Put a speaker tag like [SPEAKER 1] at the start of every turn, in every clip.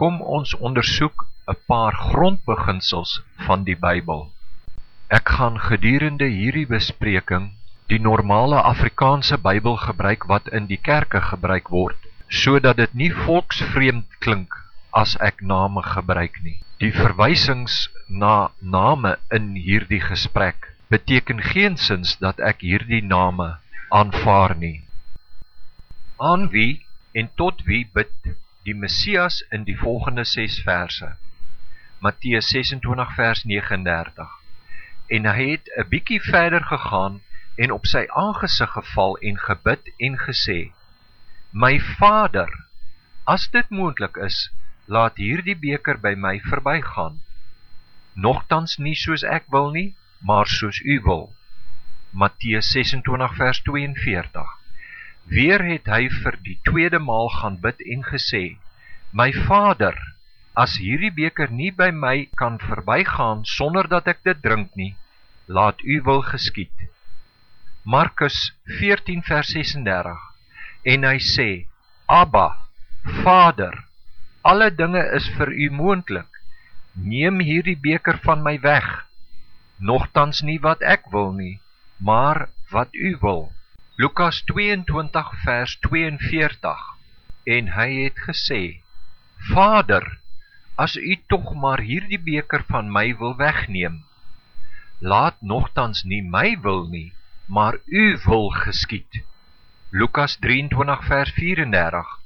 [SPEAKER 1] Kom ons ondersoek 'n paar grondbeginsels van die Bybel. Ek gaan gedurende hierdie bespreking die normale Afrikaanse Bybel gebruik wat in die kerke gebruik word, sodat dit nie volksvreemd klink as ek name gebruik nie. Die verwysings na name in hierdie gesprek beteken geensins dat ek hierdie name aanvaar nie. Aan wie en tot wie bid die Messias in die volgende 6 verse? Matteus 26 vers 39. En hy het 'n bietjie verder gegaan en op sy aangesig geval en gebid en gesê: My Vader, as dit moontlik is, laat hierdie beker by my verbygaan. Nogtans nie soos ek wil nie, maar soos U wil. Matteus 26 vers 42. Weer het hy vir die tweede maal gaan bid en gesê: My Vader, as hierdie beker nie by my kan verbygaan sonder dat ek dit drink nie, laat U wil geskied. Markus 14 vers 36. En hy sê: Abba, Vader, alle dinge is vir U moontlik. Neem hierdie beker van my weg. Nogtans nie wat ek wil nie, maar wat U wil. Lukas 22 vers 42 En hy het gesê Vader as u tog maar hierdie beker van my wil wegneem laat nogtans nie my wil nie maar u wil geskied. Lukas 23 vers 34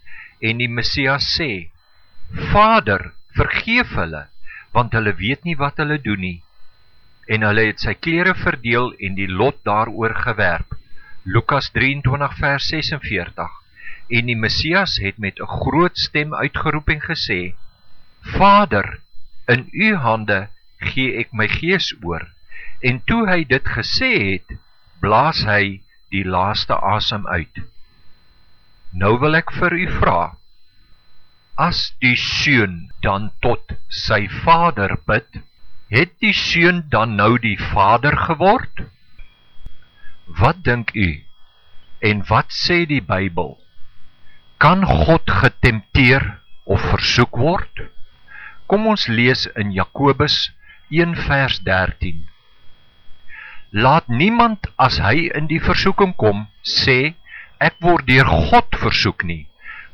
[SPEAKER 1] En die Messias sê Vader vergeef hulle want hulle weet nie wat hulle doen nie. En hulle het sy klere verdeel en die lot daaroor gewerp Lukas 23 vers 46 En die Messias het met 'n groot stem uitgeroep en gesê: Vader, in U hande gee ek my gees oor. En toe hy dit gesê het, blaas hy die laaste asem uit. Nou wil ek vir u vra: As die seun dan tot sy vader bid, het die seun dan nou die vader geword? Wat dink u? En wat sê die Bybel? Kan God getempteer of versoek word? Kom ons lees in Jakobus 1 vers 13. Laat niemand as hy in die versoeking kom sê ek word deur God versoek nie,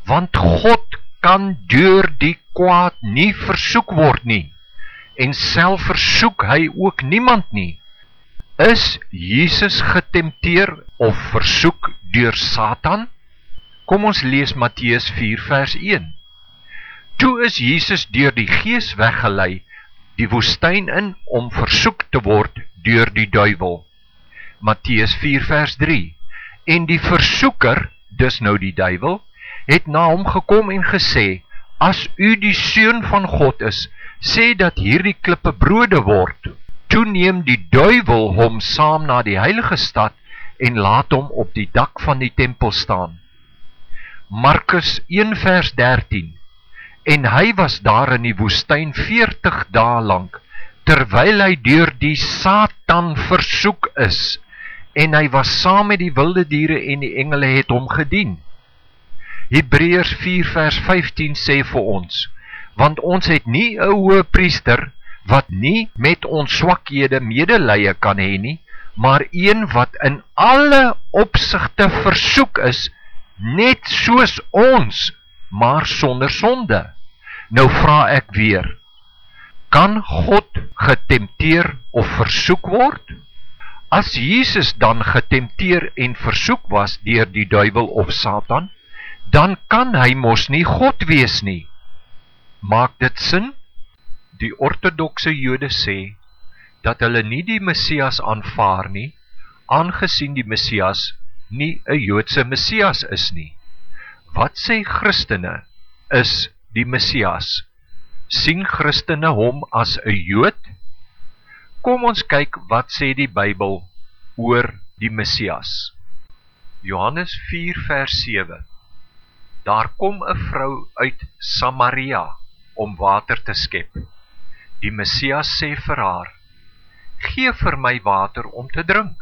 [SPEAKER 1] want God kan deur die kwaad nie versoek word nie en self versoek hy ook niemand nie. Is Jesus getempteer of versoek deur Satan? Kom ons lees Matteus 4 vers 1. Toe is Jesus deur die Gees weggelei die woestyn in om versoek te word deur die duiwel. Matteus 4 vers 3. En die versoeker, dis nou die duiwel, het na hom gekom en gesê: As u die seun van God is, sê dat hierdie klippe brode word. Toe neem die duiwel hom saam na die heilige stad en laat hom op die dak van die tempel staan. Markus 1 vers 13 En hy was daar in die woestijn 40 dae lang, terwyl hy deur die Satan versoek is, en hy was saam met die wilde diere en die engele het hom gedien. Hebreërs 4 vers 15 sê vir ons, want ons het nie 'n hoë priester wat nie met ons swakhede medelee kan hê nie, maar een wat in alle opsigte versoek is, net soos ons, maar sonder sonde. Nou vra ek weer: Kan God getempteer of versoek word? As Jesus dan getempteer en versoek was deur die duiwel of Satan, dan kan hy mos nie God wees nie. Maak dit sin? Die ortodokse Jode sê dat hulle nie die Messias aanvaar nie, aangesien die Messias nie 'n Joodse Messias is nie. Wat sê Christene is die Messias? sien Christene hom as 'n Jood? Kom ons kyk wat sê die Bybel oor die Messias. Johannes 4 vers 7. Daar kom 'n vrou uit Samaria om water te skep. Die Messias sê vir haar: "Gee vir my water om te drink."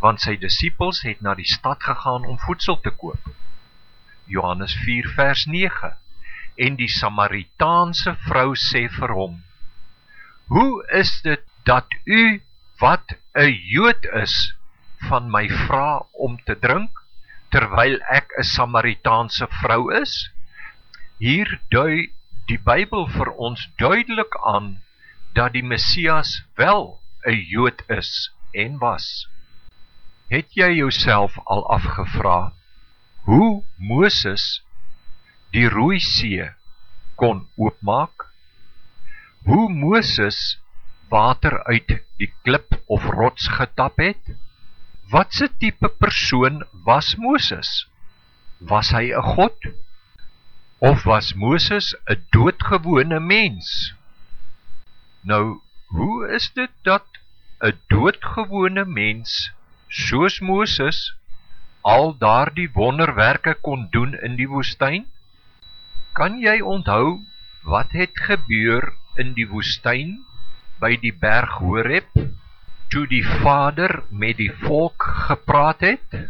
[SPEAKER 1] Want sy disippels het na die stad gegaan om voedsel te koop. Johannes 4 vers 9. en die Samaritaanse vrou sê vir hom: "Hoe is dit dat u wat 'n Jood is van my vra om te drink terwyl ek 'n Samaritaanse vrou is?" Hier dui die Bybel vir ons duidelik aan dat die Messias wel 'n Jood is en was. Het jy jouself al afgevra hoe Moses die Rooi See kon oopmaak? Hoe Moses water uit die klip of rots getap het? Watse tipe persoon was Moses? Was hy 'n god? Of was Moses 'n doodgewone mens? Nou, hoe is dit dat 'n doodgewone mens soos Moses al daardie wonderwerke kon doen in die woestyn? Kan jy onthou wat het gebeur in die woestyn by die berg Horeb toe die Vader met die volk gepraat het?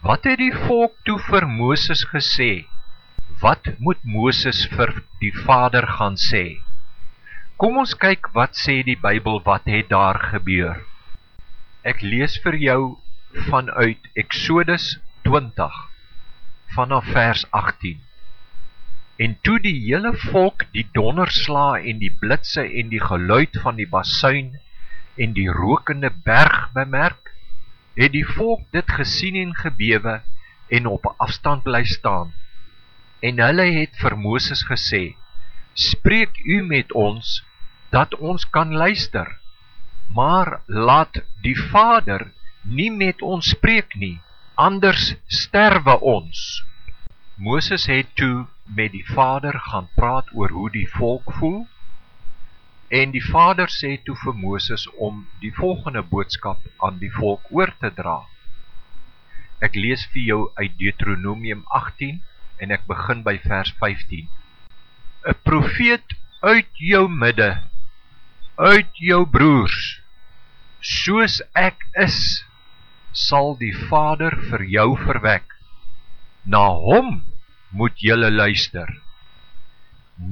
[SPEAKER 1] Wat het die volk toe vir Moses gesê? Wat moet Moses vir die Vader gaan sê? Kom ons kyk wat sê die Bybel wat het daar gebeur. Ek lees vir jou vanuit Eksodus 20 vanaf vers 18. En toe die hele volk die donderslaa en die blitse en die geluid van die basuin en die rokende berg bemerk, het die volk dit gesien en gebewe en op 'n afstand bly staan. En hulle het vir Moses gesê: spreek u met ons, dat ons kan luister. Maar laat die Vader nie met ons spreek nie, anders sterwe ons. Mooses het toe met die Vader gaan praat oor hoe die volk voel, en die Vader sê toe vir Mooses om die volgende boodskap aan die volk oor te dra. Ek lees vir jou uit Deuteronomium 18 en ek begin by vers 15. 'n profeet uit jou midde uit jou broers soos ek is sal die Vader vir jou verwek na hom moet jy luister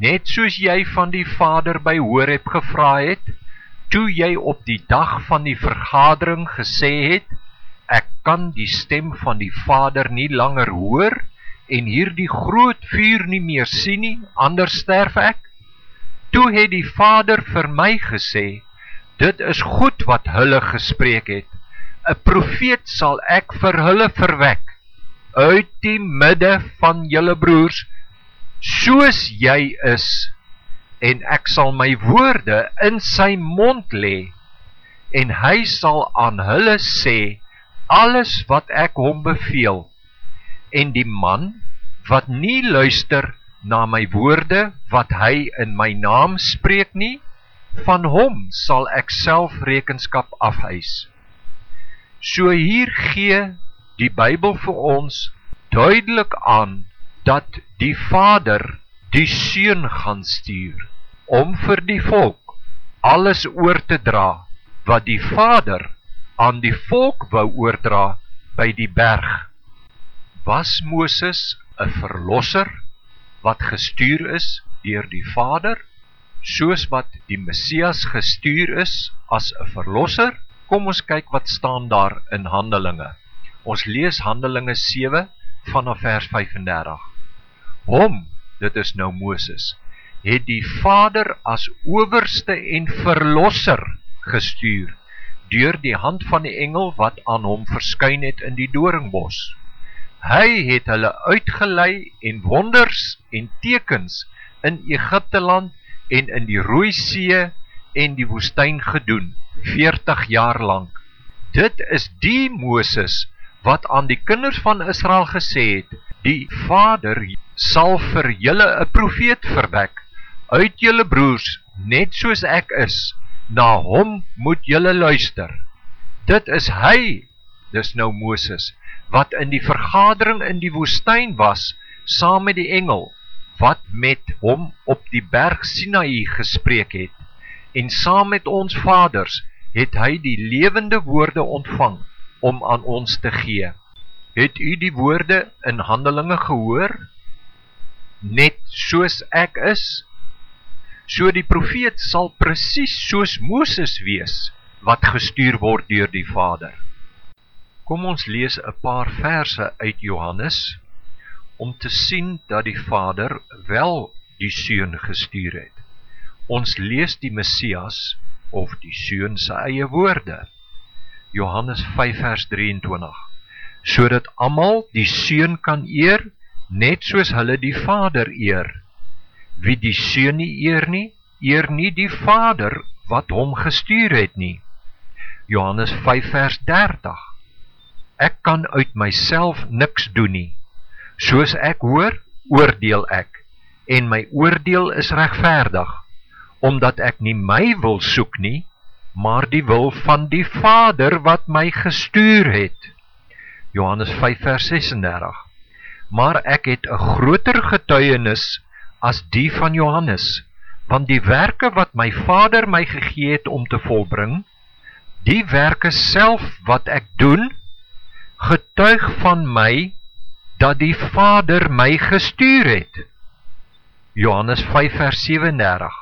[SPEAKER 1] net soos jy van die Vader by Horeb gevra het toe jy op die dag van die vergadering gesê het ek kan die stem van die Vader nie langer hoor en hierdie groot vuur nie meer sien nie, anders sterf ek. Toe het die Vader vir my gesê, dit is goed wat hulle gespreek het. 'n Profeet sal ek vir hulle verwek uit die midde van julle broers soos jy is en ek sal my woorde in sy mond lê en hy sal aan hulle sê alles wat ek hom beveel en die man wat nie luister na my woorde wat hy in my naam spreek nie van hom sal ek self rekenskap afhys so hier gee die Bybel vir ons duidelik aan dat die Vader die seun gaan stuur om vir die volk alles oor te dra wat die Vader aan die volk wou oordra by die berg was Moses 'n verlosser wat gestuur is deur die Vader soos wat die Messias gestuur is as 'n verlosser? Kom ons kyk wat staan daar in Handelinge. Ons lees Handelinge 7 vanaf vers 35 hom dit is nou Moses het die Vader as owerste en verlosser gestuur deur die hand van die engel wat aan hom verskyn het in die doringbos Hy het hulle uitgelei en wonders en tekens in Egipte land en in die Rooi See en die woestyn gedoen 40 jaar lank. Dit is die Moses wat aan die kinders van Israel gesê het: "Die Vader sal vir julle 'n profeet verwek uit julle broers, net soos ek is. Na hom moet julle luister." Dit is hy, dis nou Moses wat in die vergadering in die woestyn was saam met die engel wat met hom op die berg Sinaï gespreek het en saam met ons vaders het hy die lewende woorde ontvang om aan ons te gee het u die woorde in handelinge gehoor net soos ek is. So die profeet sal presies soos Moses wees wat gestuur word deur die Vader. Kom ons lees 'n paar verse uit Johannes om te sien dat die Vader wel die Seun gestuur het. Ons lees die Messias of die Seun se eie woorde. Johannes 5 vers 23. Sodat almal die Seun kan eer net soos hulle die Vader eer. Wie die Seun nie eer nie, eer nie die Vader wat hom gestuur het nie. Johannes 5 vers 30. Ek kan uit myself niks doen nie. Soos ek hoor, oordeel ek en my oordeel is regverdig omdat ek nie my wil soek nie, maar die wil van die Vader wat my gestuur het. Johannes 5 vers 36 maar ek het 'n groter getuienis as die van Johannes, want die werke wat my Vader my gegee het om te volbring, die werke self wat ek doen, getuig van my dat die Vader my gestuur het. Johannes 5 vers 37.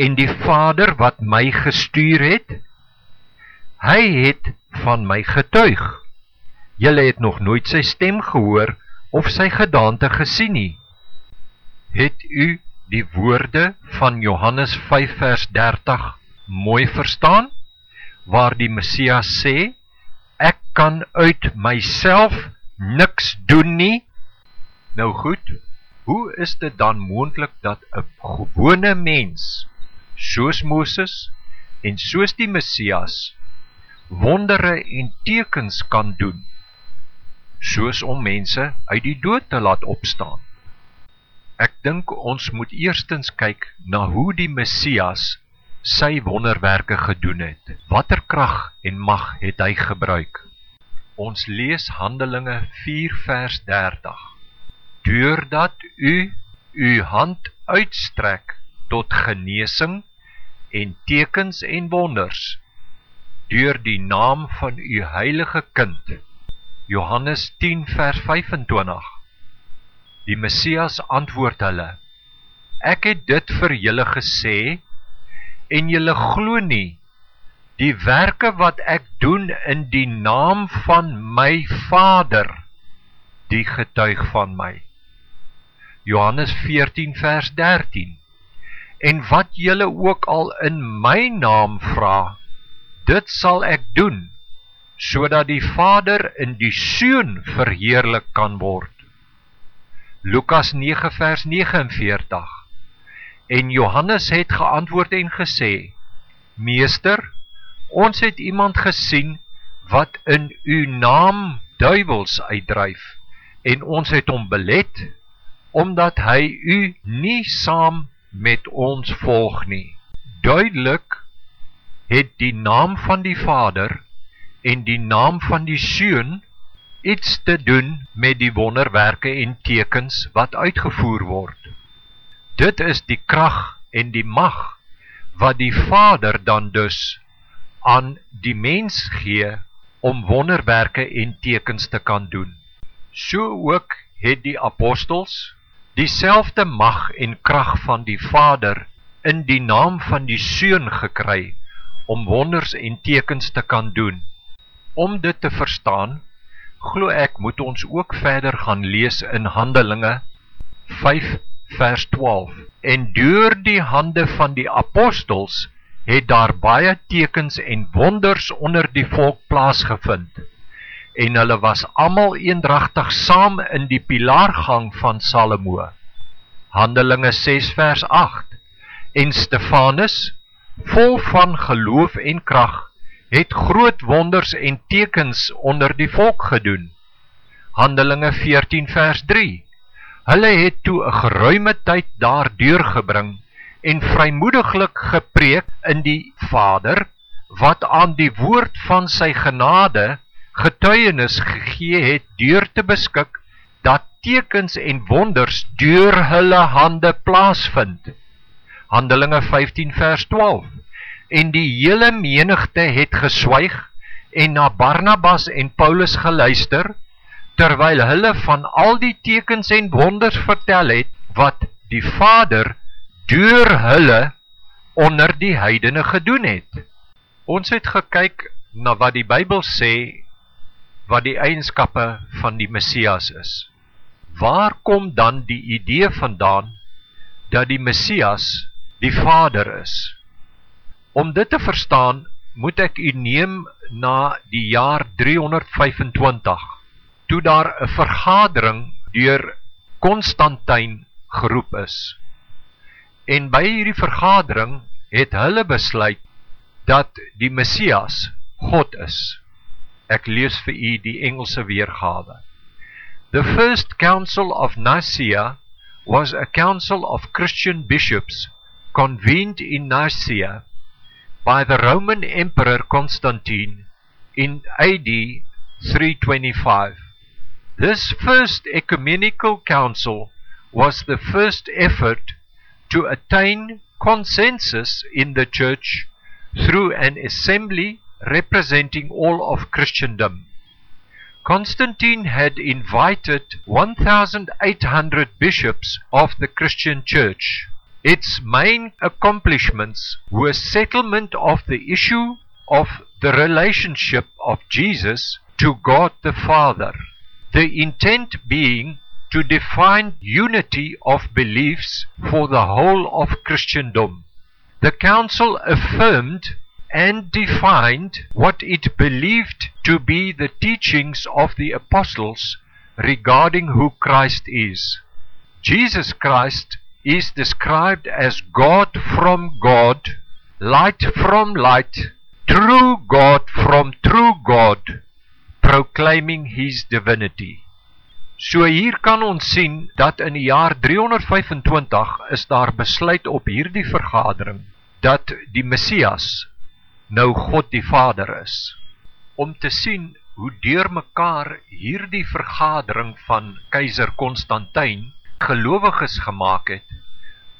[SPEAKER 1] En die Vader wat my gestuur het, hy het van my getuig. Julle het nog nooit sy stem gehoor of sy gedaante gesien nie. Het u die woorde van Johannes 5 vers 30 mooi verstaan waar die Messias sê ek kan uit myself niks doen nie? Nou goed, hoe is dit dan moontlik dat 'n gewone mens soos Moses en soos die Messias wondere en tekens kan doen? soos om mense uit die dood te laat opstaan. Ek dink ons moet eerstens kyk na hoe die Messias sy wonderwerke gedoen het. Watter krag en mag het hy gebruik? Ons lees Handelinge 4 vers 30. Deurdat u u hand uitstrek tot genesing en tekens en wonders deur die naam van u heilige kind Johannes 10 vers 25 Die Messias antwoord hulle Ek het dit vir julle gesê en julle glo nie die werke wat ek doen in die naam van my Vader die getuig van my Johannes 14 vers 13 En wat julle ook al in my naam vra dit sal ek doen sodat die Vader in die Seun verheerlik kan word. Lukas 9 vers 49. En Johannes het geantwoord en gesê: Meester, ons het iemand gesien wat in u naam duiwels uitdryf en ons het hom belet omdat hy u nie saam met ons volg nie. Duidelik het die naam van die Vader en die naam van die Seun iets te doen met die wonderwerke en tekens wat uitgevoer word. Dit is die krag en die mag wat die Vader dan dus aan die mens gee om wonderwerke en tekens te kan doen. So ook het die apostels dieselfde mag en krag van die Vader in die naam van die Seun gekry om wonders en tekens te kan doen. Om dit te verstaan, glo ek moet ons ook verder gaan lees in Handelinge 5 vers 12. En deur die hande van die apostels het daar baie tekens en wonders onder die volk plaasgevind. En hulle was almal eendragtig saam in die pilaargang van Salomo. Handelinge 6 vers 8. En Stefanus, vol van geloof en krag, het groot wonders en tekens onder die volk gedoen. Handelinge 14 vers 3 Hulle het toe een geruime tyd daar deurgebring en vrymoediglik gepreek in die Vader, wat aan die woord van sy genade getuienis gegee het deur te beskik, dat tekens en wonders deur hulle hande plaasvind. Handelinge 15 vers 12 en die hele menigte het geswyg en na Barnabas en Paulus geluister, terwyl hulle van al die tekens en wonders vertel het, wat die Vader deur hulle onder die heidene gedoen het. Ons het gekyk na wat die Bybel sê wat die eienskappe van die Messias is. Waar kom dan die idee vandaan dat die Messias die Vader is? Om dit te verstaan, moet ek u neem na die jaar 325 toe daar 'n vergadering deur Konstantin geroep is. En by hierdie vergadering het hulle besluit dat die Messias God is. Ek lees vir u die Engelse weergawe. The first council of Nicaea was a council of Christian bishops convened in Nicaea by the Roman Emperor Constantine in AD 325. This first ecumenical council was the first effort to attain consensus in the church through an assembly representing all of Christendom. Constantine had invited 1,800 bishops of the Christian Church. Its main accomplishments were settlement of the issue of the relationship of Jesus to God the Father, the intent being to define unity of beliefs for the whole of Christendom. The Council affirmed and defined what it believed to be the teachings of the apostles regarding who Christ is. Jesus Christ is described as God from God, light from light, true God from true God, proclaiming his divinity. So hier kan ons sien dat in die jaar 325 is daar besluit op hierdie vergadering dat die Messias nou God die Vader is. Om te sien hoe deurmekaar hierdie vergadering van keizer Konstantin gelowiges gemaak het,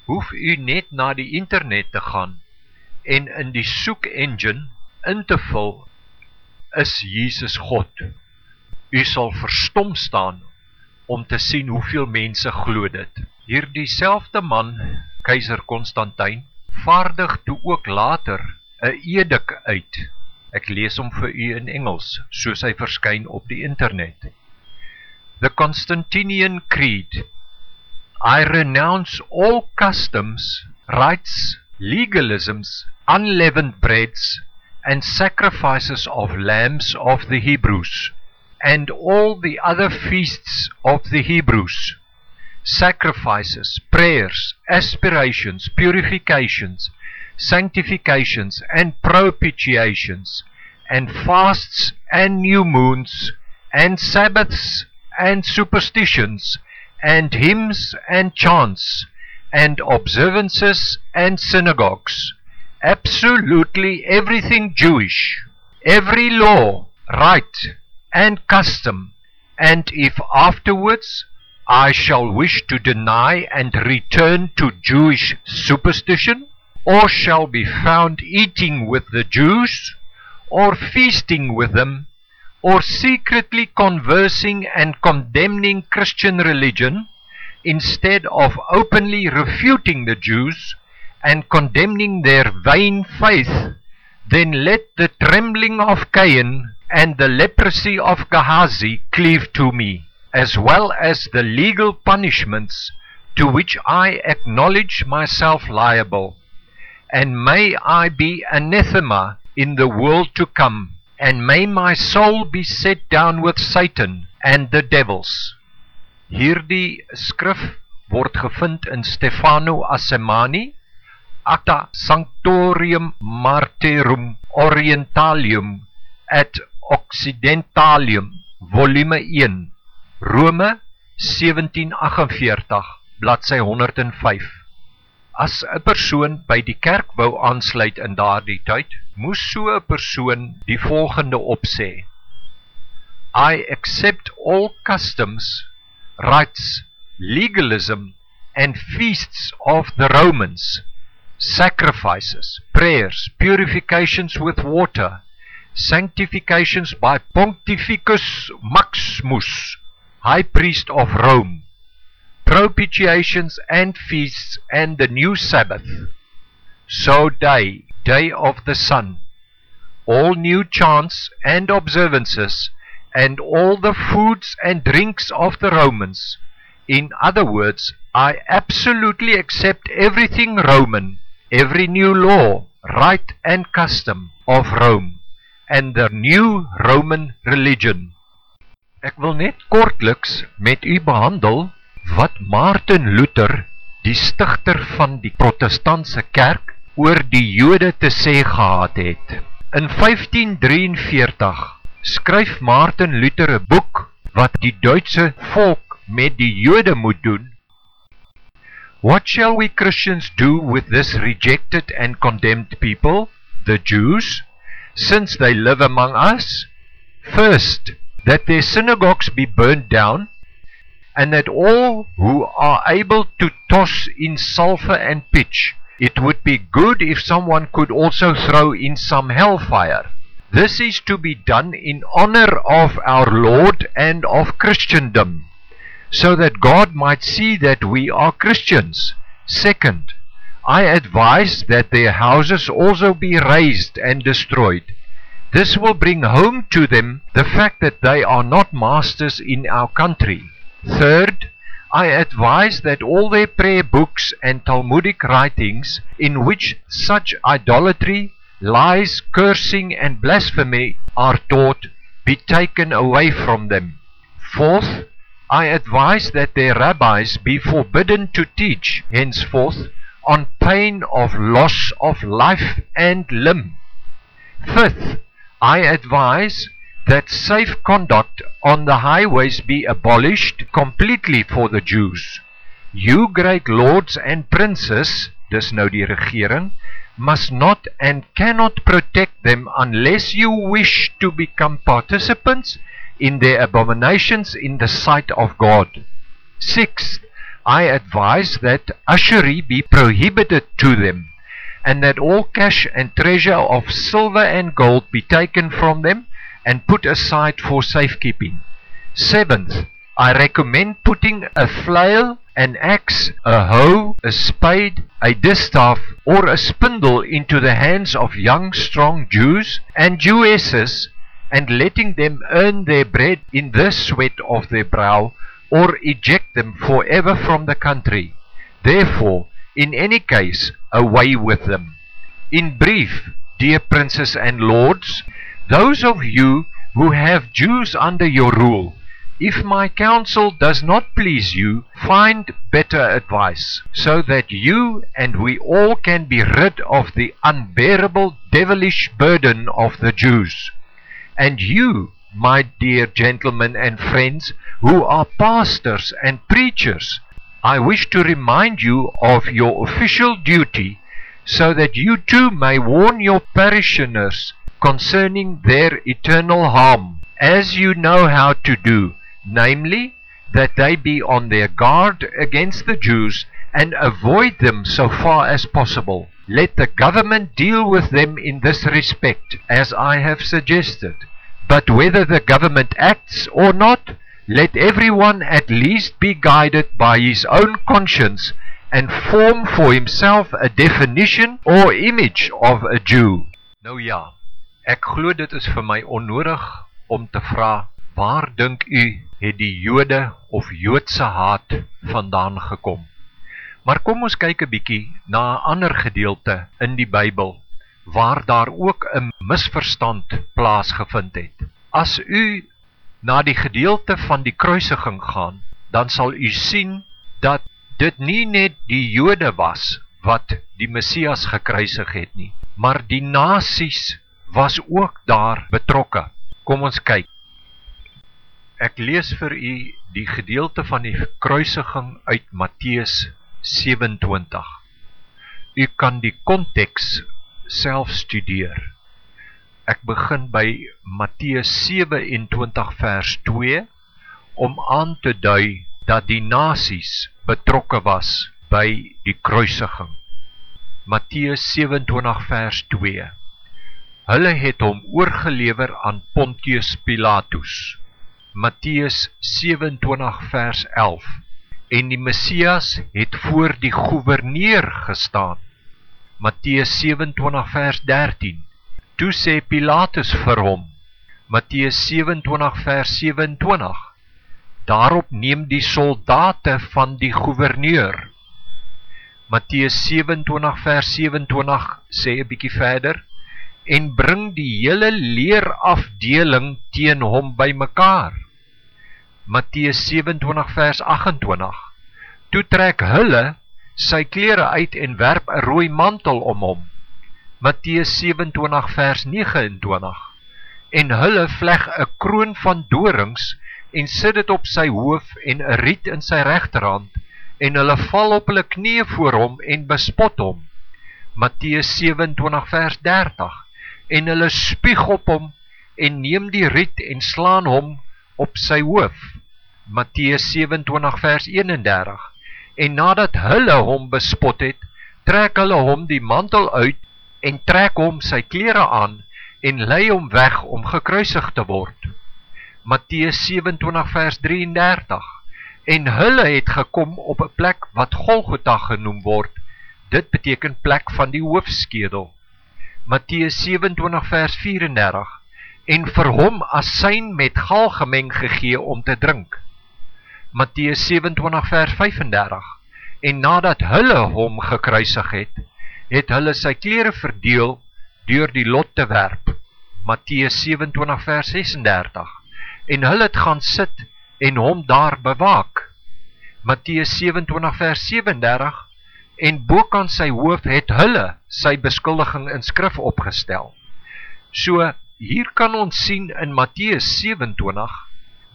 [SPEAKER 1] hoef u net na die internet te gaan en in die soek engine in te vul is Jesus God. U sal verstom staan om te sien hoeveel mense glo dit. Hierdie selfde man, keizer Konstantin, vaardig toe ook later 'n edik uit. Ek lees hom vir u in Engels, soos hy verskyn op die internet. The Constantinian Creed. I renounce all customs, rites, legalisms, unleavened breads and sacrifices of lambs of the Hebrews and all the other feasts of the Hebrews. Sacrifices, prayers, aspirations, purifications, sanctifications and propitiations, and fasts and new moons, and Sabbaths and superstitions, and hymns and chants, and observances and synagogues. Absolutely everything Jewish, every law, right, and custom, and if afterwards I shall wish to deny and return to Jewish superstition, or shall be found eating with the Jews, or feasting with them, or secretly conversing and condemning Christian religion, instead of openly refuting the Jews and condemning their vain faith, then let the trembling of Cain and the leprosy of Gehazi cleave to me, as well as the legal punishments to which I acknowledge myself liable and may I be anathema in the world to come, and may my soul be set down with Satan and the devils. Hierdie skrif word gevind in Stefano Assemani, Acta Sanctorium Martyrum Orientalium et Occidentalium, volume 1, Rome 1748, bladsy 105. As 'n persoon by die kerk wou aansluit in daardie tyd, moes so 'n persoon die volgende opsê: I accept all customs, rites, legalism and feasts of the Romans, sacrifices, prayers, purifications with water, sanctifications by Pontificus Maximus, high priest of Rome propitiations and feasts and the new Sabbath. So day, day of the sun, all new chants and observances, and all the foods and drinks of the Romans. In other words, I absolutely accept everything Roman, every new law, rite and custom of Rome, and the new Roman religion. Ek wil net kortliks met u behandel wat Martin Luther, die stigter van die protestantse kerk, oor die jode te sê gehad het. In 1543 skryf Martin Luther een boek wat die Duitse volk met die jode moet doen. What shall we Christians do with this rejected and condemned people, the Jews, since they live among us? First, that their synagogues be burnt down, and that all who are able to toss in sulphur and pitch, it would be good if someone could also throw in some hellfire. This is to be done in honor of our Lord and of Christendom, so that God might see that we are Christians. Second, I advise that their houses also be razed and destroyed. This will bring home to them the fact that they are not masters in our country. Third, I advise that all their prayer books and Talmudic writings in which such idolatry, lies, cursing and blasphemy are taught be taken away from them. Fourth, I advise that their rabbis be forbidden to teach henceforth on pain of loss of life and limb. Fifth, I advise that safe conduct on the highways be abolished completely for the Jews. You great lords and princes, dis nou die regering, must not and cannot protect them unless you wish to become participants in their abominations in the sight of God. Sixth, I advise that ushery be prohibited to them, and that all cash and treasure of silver and gold be taken from them, and put aside for safekeeping. Seventh, I recommend putting a flail, an axe, a hoe, a spade, a distaff, or a spindle into the hands of young strong Jews and Jewesses, and letting them earn their bread in the sweat of their brow, or eject them forever from the country. Therefore, in any case, away with them. In brief, dear princes and lords, those of you who have Jews under your rule, if my counsel does not please you, find better advice, so that you and we all can be rid of the unbearable devilish burden of the Jews. And you, my dear gentlemen and friends, who are pastors and preachers, I wish to remind you of your official duty, so that you too may warn your parishioners concerning their eternal harm, as you know how to do, namely, that they be on their guard against the Jews, and avoid them so far as possible. Let the government deal with them in this respect, as I have suggested. But whether the government acts or not, let everyone at least be guided by his own conscience and form for himself a definition or image of a Jew. Nou ja, Ek glo dit is vir my onnodig om te vra waar dink u het die Jode of Joodse haat vandaan gekom? Maar kom ons kyk 'n bietjie na 'n ander gedeelte in die Bybel waar daar ook 'n misverstand plaasgevind het. As u na die gedeelte van die kruisiging gaan, dan sal u sien dat dit nie net die Jode was wat die Messias gekruisig het nie, maar die nasies was ook daar betrokke. Kom ons kyk. Ek lees vir u die gedeelte van die kruisiging uit Matteus 27. U kan die konteks self studeer. Ek begin by Matteus 27 vers 2 om aan te dui dat die nasies betrokke was by die kruisiging. Matteus 27 vers 2 Hulle het hom oorgelewer aan Pontius Pilatus. Matteus 27 vers 11. En die Messias het voor die gouverneur gestaan. Matteus 27 vers 13. Toe sê Pilatus vir hom, Matteus 27 vers 27. Daarop neem die soldate van die gouverneur. Matteus 27 vers 27 sê 'n bietjie verder en bring die hele leerafdeling teen hom bymekaar. Matteus 27 vers 28. Toe trek hulle sy klere uit en werp 'n rooi mantel om hom. Matteus 27 vers 29. En hulle vleg 'n kroon van dorings en sit dit op sy hoof en 'n riet in sy regterhand en hulle val op hulle knieë voor hom en bespot hom. Matteus 27 vers 30. En hulle spieg op hom en neem die riet en slaan hom op sy hoof. Matteus 27 vers 31. En nadat hulle hom bespot het, trek hulle hom die mantel uit en trek hom sy klere aan en lei hom weg om gekruisig te word. Matteus 27 vers 33. En hulle het gekom op 'n plek wat Golgotha genoem word. Dit beteken plek van die hoofskedel. Matteus 27 vers 34 en vir hom asyn met gal gemeng gegee om te drink. Matteus 27 vers 35. En nadat hulle hom gekruisig het, het hulle sy klere verdeel deur die lot te werp. Matteus 27 vers 36. En hulle het gaan sit en hom daar bewaak. Matteus 27 vers 37 en bokant sy hoof het hulle sy beskuldiging in skrif opgestel. So hier kan ons sien in Matteus 27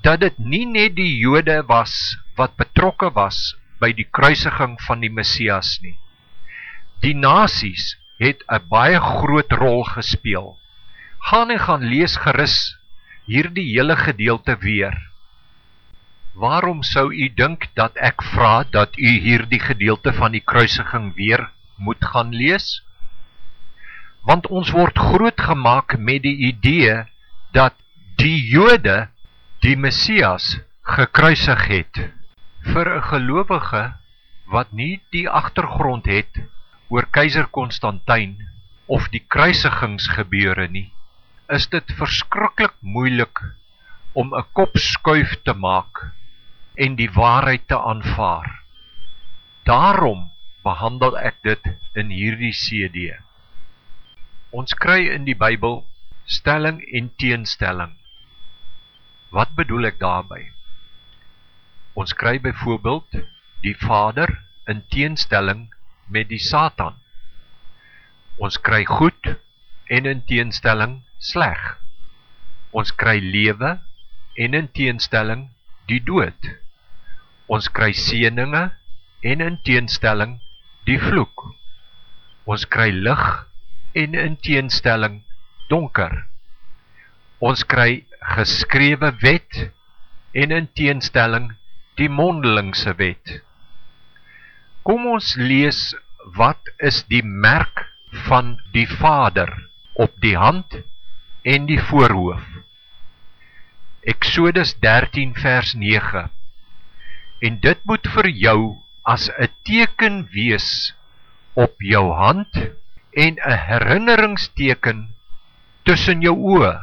[SPEAKER 1] dat dit nie net die Jode was wat betrokke was by die kruisiging van die Messias nie. Die nasies het 'n baie groot rol gespeel. Gaan en gaan lees gerus hierdie hele gedeelte weer. Waarom sou u dink dat ek vra dat u hierdie gedeelte van die kruisiging weer moet gaan lees? Want ons word grootgemaak met die idee dat die Jode die Messias gekruisig het. Vir 'n gelowige wat nie die agtergrond het oor keiser Konstantin of die kruisigingsgebeure nie, is dit verskriklik moeilik om 'n kop skuif te maak en die waarheid te aanvaar. Daarom behandel ek dit in hierdie CD. Ons kry in die Bybel stelling en teenstelling. Wat bedoel ek daarby? Ons kry byvoorbeeld die Vader in teenstelling met die Satan. Ons kry goed en in teenstelling sleg. Ons kry lewe en in teenstelling die dood. Ons kry seëninge en in teenstelling die vloek. Ons kry lig en in teenstelling donker. Ons kry geskrewe wet en in teenstelling die mondelingse wet. Kom ons lees wat is die merk van die Vader op die hand en die voorhoof. Exodus 13 vers 9. En dit moet vir jou as 'n teken wees op jou hand en 'n herinneringsteken tussen jou oë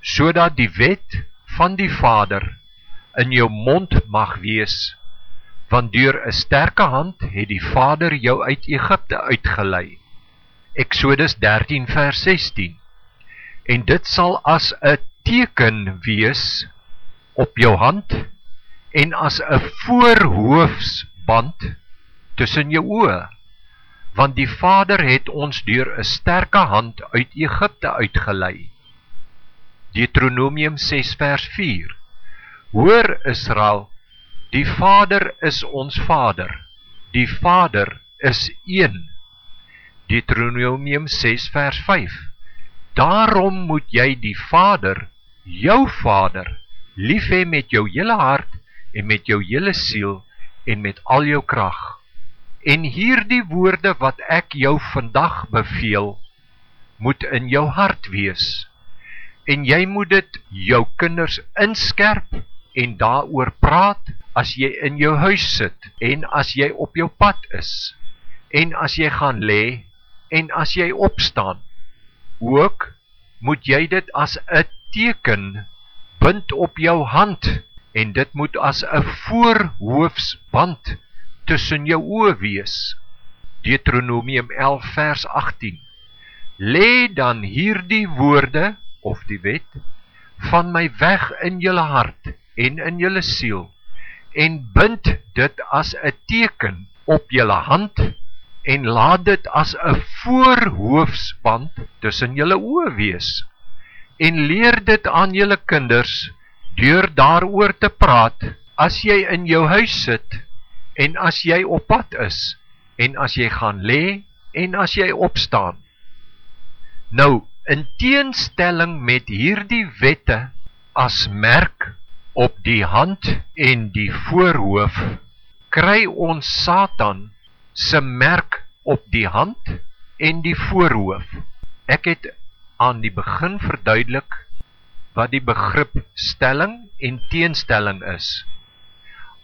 [SPEAKER 1] sodat die wet van die Vader in jou mond mag wees want deur 'n sterke hand het die Vader jou uit Egipte uitgelei. Eksodus 13 vers 16 en dit sal as 'n teken wees op jou hand en as 'n voorhoofsband tussen jou oë want die Vader het ons deur 'n sterke hand uit Egipte uitgelei Deuteronomium 6 vers 4 Hoor Israel, die Vader is ons Vader, die Vader is een. Deuteronomium 6 vers 5 Daarom moet jy die Vader, jou Vader, lief hê met jou hele hart en met jou hele siel en met al jou krag. En hierdie woorde wat ek jou vandag beveel, moet in jou hart wees. En jy moet dit jou kinders inskerp en daaroor praat as jy in jou huis sit en as jy op jou pad is en as jy gaan lê en as jy opstaan. Ook moet jy dit as 'n teken bind op jou hand en dit moet as 'n voorhoofsband tussen jou oë wees. Deuteronomium 11 vers 18 Lê dan hierdie woorde of die wet van my weg in julle hart en in julle siel en bind dit as 'n teken op julle hand en laat dit as 'n voorhoofsband tussen julle oë wees. En leer dit aan julle kinders deur daaroor te praat as jy in jou huis sit en as jy op pad is en as jy gaan lê en as jy opstaan Nou, in teenstelling met hierdie wette as merk op die hand en die voorhoof, kry ons Satan se merk op die hand en die voorhoof. Ek het aan die begin verduidelik wat die begrip stelling en teenstelling is.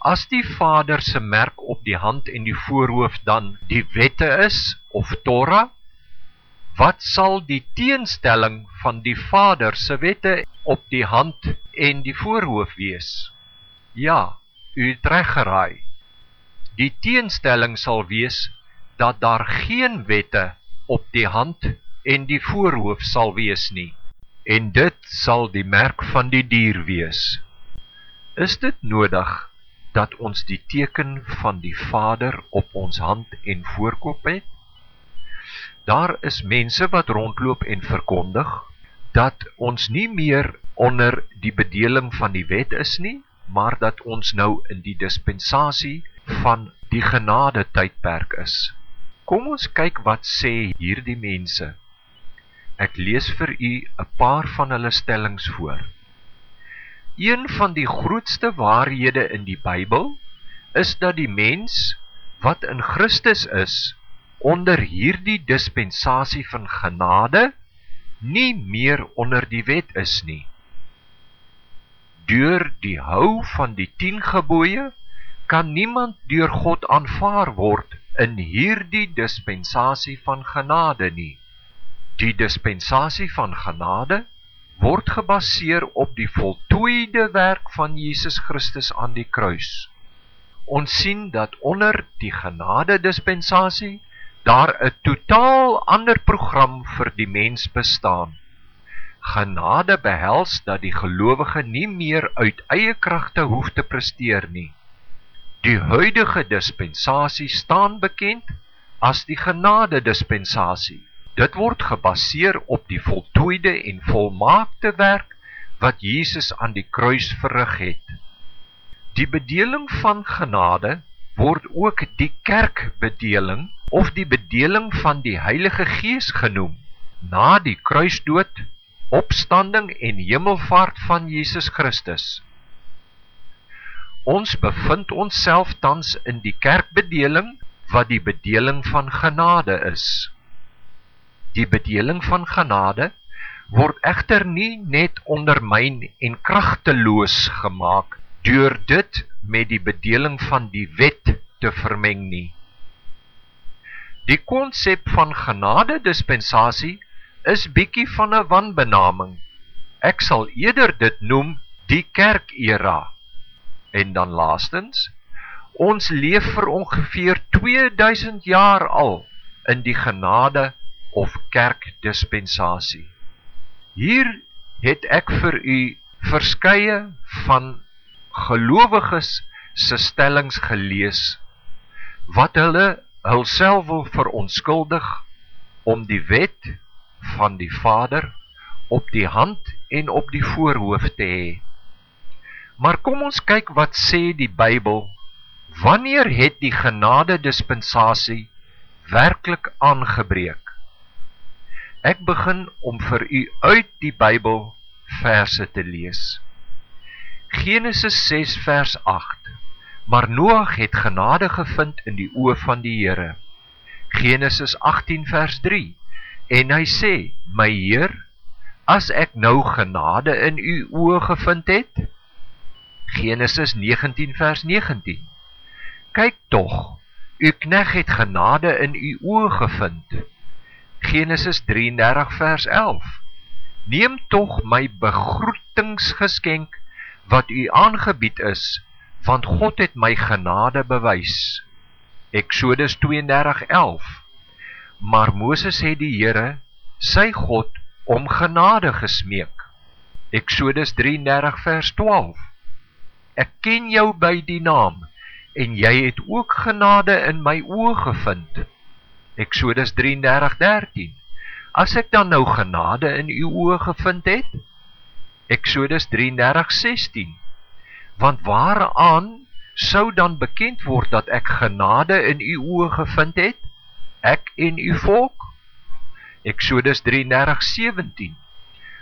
[SPEAKER 1] As die Vader se merk op die hand en die voorhoof dan die wette is of Torah, Wat sal die teenstelling van die Vader se wette op die hand en die voorhoof wees? Ja, u het reg geraai. Die teenstelling sal wees dat daar geen wette op die hand en die voorhoof sal wees nie en dit sal die merk van die dier wees. Is dit nodig dat ons die teken van die Vader op ons hand en voorkop het? Daar is mense wat rondloop en verkondig dat ons nie meer onder die bedeling van die wet is nie, maar dat ons nou in die dispensasie van die genade tydperk is. Kom ons kyk wat sê hierdie mense. Ek lees vir u 'n paar van hulle stellings voor. Een van die grootste waarhede in die Bybel is dat die mens wat in Christus is, onder hierdie dispensasie van genade nie meer onder die wet is nie. Deur die hou van die 10 gebooie kan niemand deur God aanvaar word in hierdie dispensasie van genade nie. Die dispensasie van genade word gebaseer op die voltooide werk van Jesus Christus aan die kruis. Ons sien dat onder die genade dispensasie daar 'n totaal ander program vir die mens bestaan. Genade behels dat die gelowige nie meer uit eie kragte hoef te presteer nie. Die huidige dispensasie staan bekend as die genade dispensasie. Dit word gebaseer op die voltooide en volmaakte werk wat Jesus aan die kruis verrig het. Die bedeling van genade word ook die kerkbedeling of die bedeling van die Heilige Gees genoem na die kruisdood, opstanding en hemelvaart van Jesus Christus. Ons bevind onsself tans in die kerkbedeling wat die bedeling van genade is. Die bedeling van genade word egter nie net ondermyn en kragteloos gemaak deur dit met die bedeling van die wet te vermeng nie. Die konsep van genade dispensasie is bietjie van 'n wanbenaming. Ek sal eerder dit noem die kerkera. En dan laastens, ons leef vir ongeveer 2000 jaar al in die genade of kerkdispensasie. Hier het ek vir u verskeie van gelowiges se stellings gelees wat hulle hulself wil verontskuldig om die wet van die Vader op die hand en op die voorhoof te hê. Maar kom ons kyk wat sê die Bybel. Wanneer het die genade dispensasie werklik aangebreek? Ek begin om vir u uit die Bybel verse te lees. Genesis 6 vers 8 Maar Noag het genade gevind in die oë van die Here. Genesis 18 vers 3. En hy sê: "My Heer, as ek nou genade in u oë gevind het, Genesis 19 vers 19. Kyk tog, u knegg het genade in u oë gevind. Genesis 33 vers 11. Neem tog my begroetingsgeskenk wat u aangebied is, want God het my genade bewys. Eksodus 32:11. Maar Moses het die Here, sy God, om genade gesmeek. Eksodus 33 vers 12. Ek ken jou by die naam en jy het ook genade in my oë gevind. Eksodus 33:13. As ek dan nou genade in u oë gevind het? Eksodus 33:16. Want waaraan sou dan bekend word dat ek genade in u oë gevind het? Ek en u volk? Eksodus 33:17.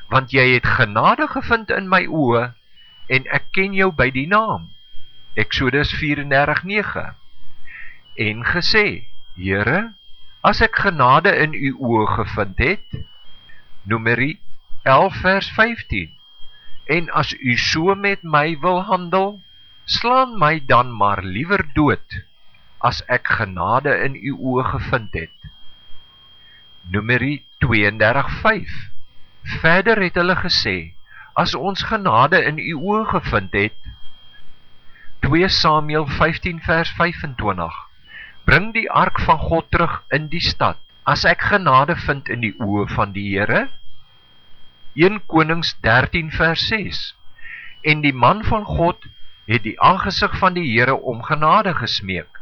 [SPEAKER 1] Want jy het genade gevind in my oë en ek ken jou by die naam. Eksodus 34:9. En gesê: Here, as ek genade in u oë gevind het, Numeri 11 vers 15. En as u so met my wil handel, slaan my dan maar liewer dood as ek genade in u oë gevind het. Numeri 32:5. Verder het hulle gesê: as ons genade in u oë gevind het. 2 Samuel 15 vers 25 Bring die ark van God terug in die stad, as ek genade vind in die oë van die Here. 1 Konings 13 vers 6 En die man van God het die aangesig van die Here om genade gesmeek.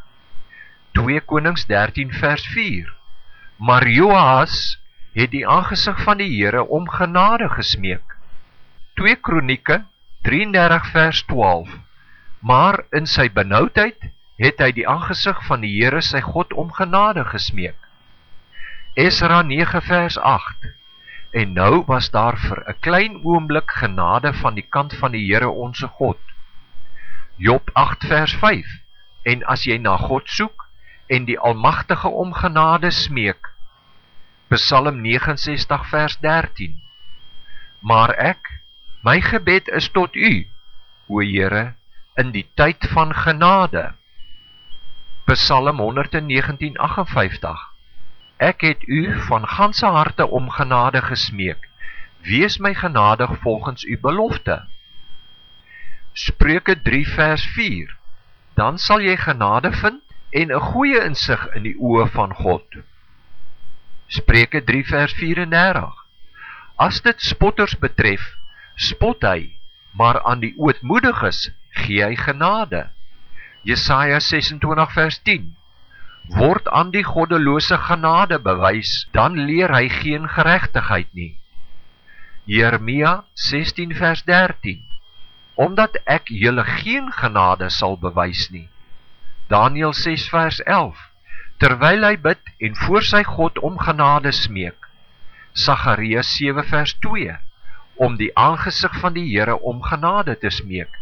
[SPEAKER 1] 2 Konings 13 vers 4 Maar Joas het die aangesig van die Here om genade gesmeek. 2 Kronieke 33 vers 12. Maar in sy benoudheid het hy die aangesig van die Here sy God om genade gesmeek. Esra 9 vers 8. En nou was daar vir 'n klein oomblik genade van die kant van die Here onsse God. Job 8 vers 5. En as jy na God soek en die Almagtige om genade smeek. Psalm 69 vers 13. Maar ek My gebed is tot U, o Here, in die tyd van genade. Psalm 119:58. Ek het U van ganse harte om genade gesmeek. Wees my genadig volgens U belofte. Spreuke 3 vers 4. Dan sal jy genade vind en 'n goeie insig in die oë van God. Spreuke 3 vers 34. As dit spotters betref, spot hy, maar aan die ootmoediges gee hy genade. Jesaja 26 vers 10 Word aan die goddelose genade bewys, dan leer hy geen gerechtigheid nie. Jeremia 16 vers 13 Omdat ek julle geen genade sal bewys nie. Daniel 6 vers 11 Terwyl hy bid en voor sy God om genade smeek. Sagaria 7 vers 2 om die aangesig van die Here om genade te smeek.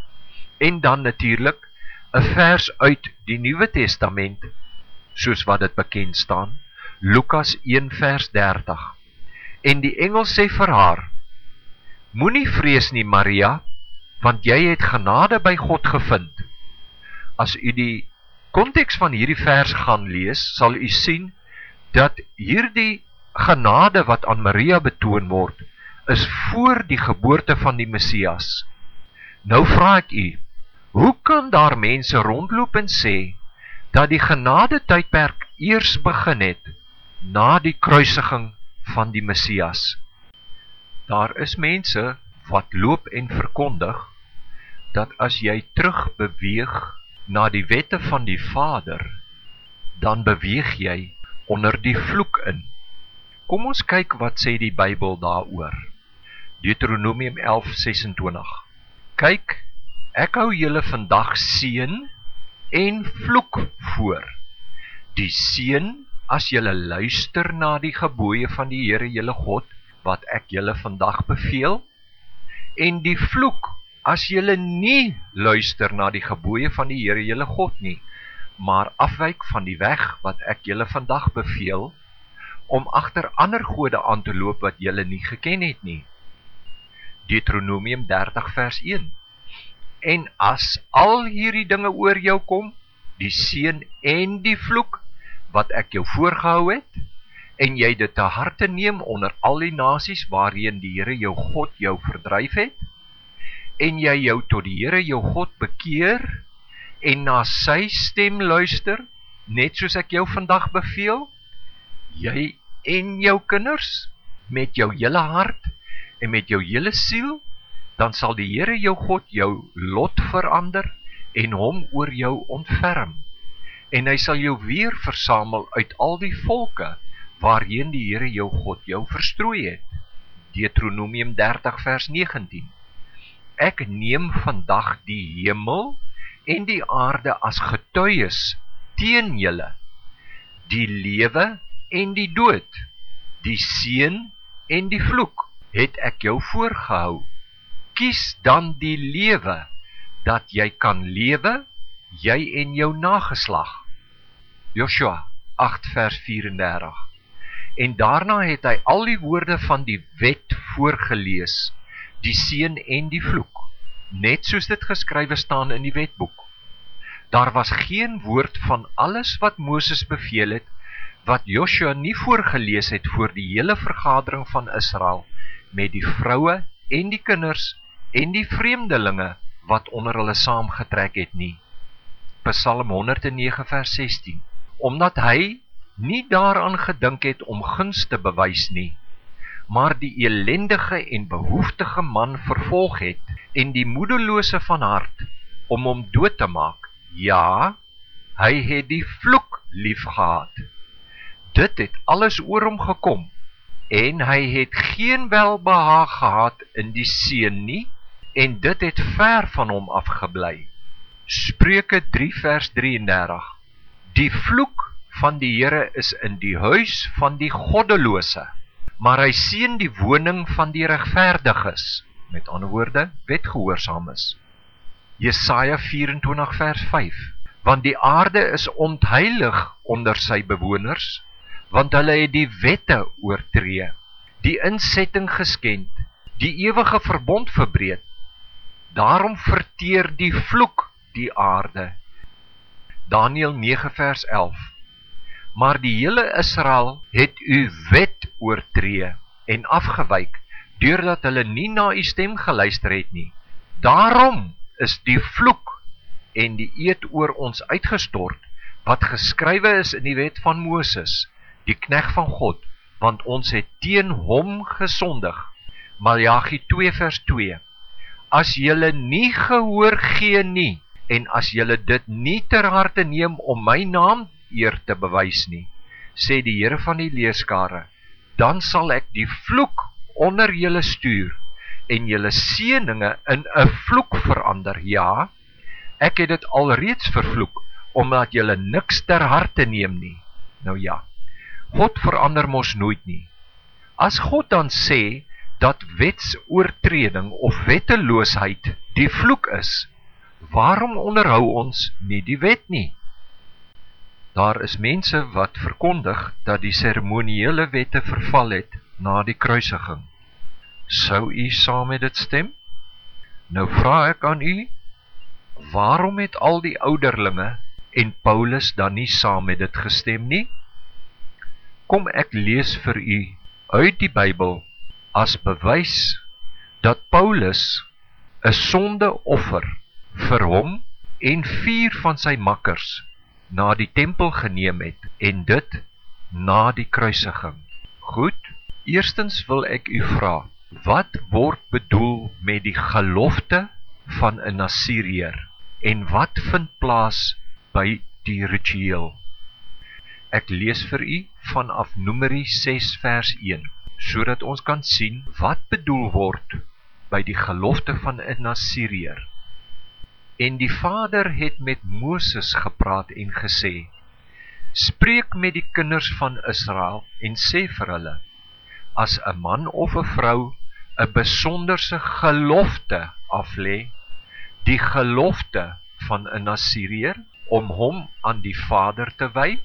[SPEAKER 1] En dan natuurlik 'n vers uit die Nuwe Testament soos wat dit bekend staan, Lukas 1 vers 30. En die engel sê vir haar: Moenie vrees nie, Maria, want jy het genade by God gevind. As u die konteks van hierdie vers gaan lees, sal u sien dat hierdie genade wat aan Maria betoon word, is voor die geboorte van die Messias. Nou vraag ek u, hoe kan daar mense rondloop en sê, dat die genade tydperk eers begin het, na die kruisiging van die Messias? Daar is mense wat loop en verkondig, dat as jy terug beweeg na die wette van die Vader, dan beweeg jy onder die vloek in. Kom ons kyk wat sê die Bybel daar oor. Deuteronomium 11:26. Kyk, ek hou julle vandag seën en vloek voor. Die seën as julle luister na die gebooie van die Here julle God wat ek julle vandag beveel en die vloek as julle nie luister na die gebooie van die Here julle God nie maar afwyk van die weg wat ek julle vandag beveel om agter ander gode aan te loop wat julle nie geken het nie Deuteronomium 30 vers 1. En as al hierdie dinge oor jou kom, die seën en die vloek wat ek jou voorgehou het, en jy dit te harte neem onder al die nasies waarheen die Here jou God jou verdryf het, en jy jou tot die Here jou God bekeer en na sy stem luister, net soos ek jou vandag beveel, jy en jou kinders met jou hele hart en met jou hele siel, dan sal die Here jou God jou lot verander en hom oor jou ontferm. En hy sal jou weer versamel uit al die volke waarheen die Here jou God jou verstrooi het. Deuteronomium 30 vers 19. Ek neem vandag die hemel en die aarde as getuies teen julle. Die lewe en die dood, die seën en die vloek het ek jou voorgehou. Kies dan die lewe dat jy kan lewe, jy en jou nageslag. Joshua 8 vers 34 en daarna het hy al die woorde van die wet voorgelees, die seën en die vloek, net soos dit geskrywe staan in die wetboek. Daar was geen woord van alles wat Moses beveel het, wat Joshua nie voorgelees het voor die hele vergadering van Israel, met die vroue en die kinders en die vreemdelinge wat onder hulle saamgetrek het nie. Psalm 109 vers 16 Omdat hy nie daaraan gedink het om guns te bewys nie, maar die elendige en behoeftige man vervolg het en die moedelose van hart om hom dood te maak. Ja, hy het die vloek liefgehad. Dit het alles oor hom gekom en hy het geen welbehaag gehad in die seën nie en dit het ver van hom afgebly. Spreuke 3 vers 33. Die vloek van die Here is in die huis van die goddelose, maar hy seën die woning van die regverdiges. Met ander woorde, wetgehoorsaam is. Jesaja 24 vers 5. Want die aarde is ontheilig onder sy bewoners, want hulle het die wette oortree, die insetting geskend, die ewige verbond verbreek. Daarom verteer die vloek die aarde. Daniël 9 vers 11 maar die hele Israel het u wet oortree en afgewyk deurdat hulle nie na u stem geluister het nie. Daarom is die vloek en die eed oor ons uitgestort wat geskrywe is in die wet van Moses, die knegg van God, want ons het teen hom gesondig. Maleagi 2 vers 2. As julle nie gehoor gee nie en as julle dit nie ter harte neem om my naam eer te bewys nie, sê die Here van die leeskare, dan sal ek die vloek onder julle stuur en julle seëninge in 'n vloek verander. Ja, ek het dit alreeds vervloek omdat julle niks ter harte neem nie. Nou ja. God verander mos nooit nie. As God dan sê dat wetsoortreding of wetteloosheid die vloek is, waarom onderhou ons nie die wet nie? Daar is mense wat verkondig dat die seremoniele wette verval het na die kruisiging. Sou u saam met dit stem? Nou vra ek aan u, waarom het al die ouderlinge en Paulus dan nie saam met dit gestem nie? Kom ek lees vir u uit die Bybel as bewys dat Paulus 'n sondeoffer vir hom en vier van sy makkers na die tempel geneem het en dit na die kruisiging. Goed, eerstens wil ek u vra, wat word bedoel met die gelofte van 'n Nasirier en wat vind plaas by die ritueel? Ek lees vir u vanaf Numeri 6 vers 1 sodat ons kan sien wat bedoel word by die gelofte van 'n Nasirier. En die Vader het met Moses gepraat en gesê: Spreek met die kinders van Israel en sê vir hulle: As 'n man of 'n vrou 'n besonderse gelofte aflê, die gelofte van 'n Nasirier om hom aan die Vader te wy,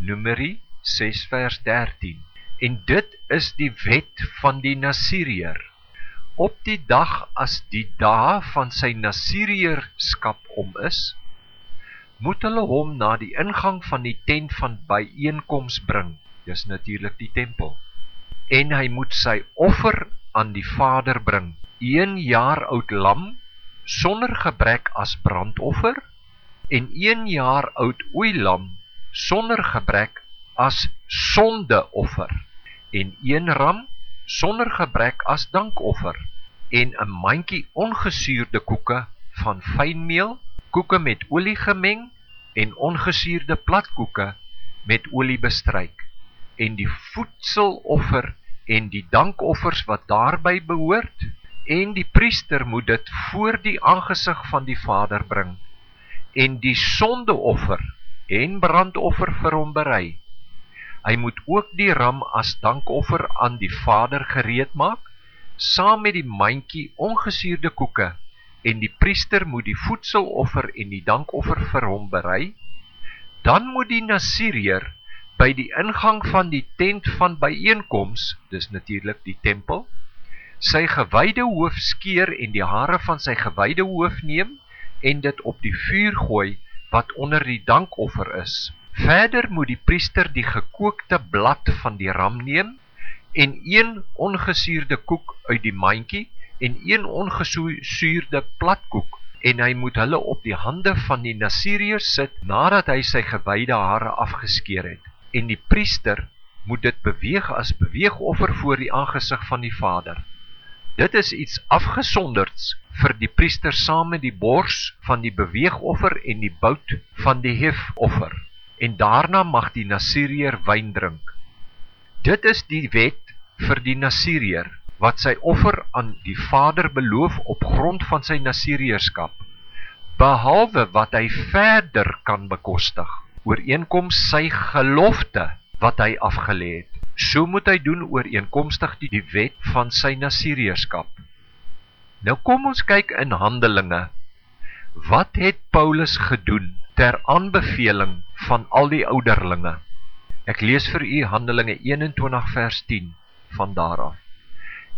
[SPEAKER 1] Numeri 6 vers 13. En dit is die wet van die Nasirier op die dag as die dae van sy Nasirierskap om is, moet hulle hom na die ingang van die tent van byeenkoms bring. Dis natuurlik die tempel. En hy moet sy offer aan die Vader bring. 1 jaar oud lam sonder gebrek as brandoffer en 1 jaar oud oeilam sonder gebrek as sondeoffer en 1 ram sonder gebrek as dankoffer en 'n mandjie ongesuurde koeke van fynmeel, koeke met olie gemeng en ongesuurde platkoeke met olie bestryk en die voedseloffer en die dankoffers wat daarbey behoort en die priester moet dit voor die aangesig van die Vader bring en die sondeoffer en brandoffer vir hom berei. Hy moet ook die ram as dankoffer aan die Vader gereed maak saam met die mandjie ongesuurde koeke en die priester moet die voedseloffer en die dankoffer vir hom berei. Dan moet die Nasirier by die ingang van die tent van byeenkoms, dis natuurlik die tempel, sy gewyde hoof skeer en die hare van sy gewyde hoof neem en dit op die vuur gooi wat onder die dankoffer is. Verder moet die priester die gekookte blad van die ram neem en een ongesuurde koek uit die mandjie en een ongesuurde platkoek en hy moet hulle op die hande van die Nasirier sit nadat hy sy gewyde hare afgeskeer het. En die priester moet dit beweeg as beweegoffer voor die aangesig van die Vader. Dit is iets afgesonderds vir die priester saam met die bors van die beweegoffer en die bout van die hefoffer. En daarna mag die Nasirier wyn drink. Dit is die wet vir die Nasirier wat sy offer aan die Vader beloof op grond van sy Nasirierskap, behalwe wat hy verder kan bekostig, ooreenkoms sy gelofte wat hy afgelê het. So moet hy doen ooreenkomstig die, die wet van sy Nasirierskap. Nou kom ons kyk in Handelinge. Wat het Paulus gedoen ter aanbeveling van al die ouderlinge? Ek lees vir u Handelinge 21 vers 10 van daar af.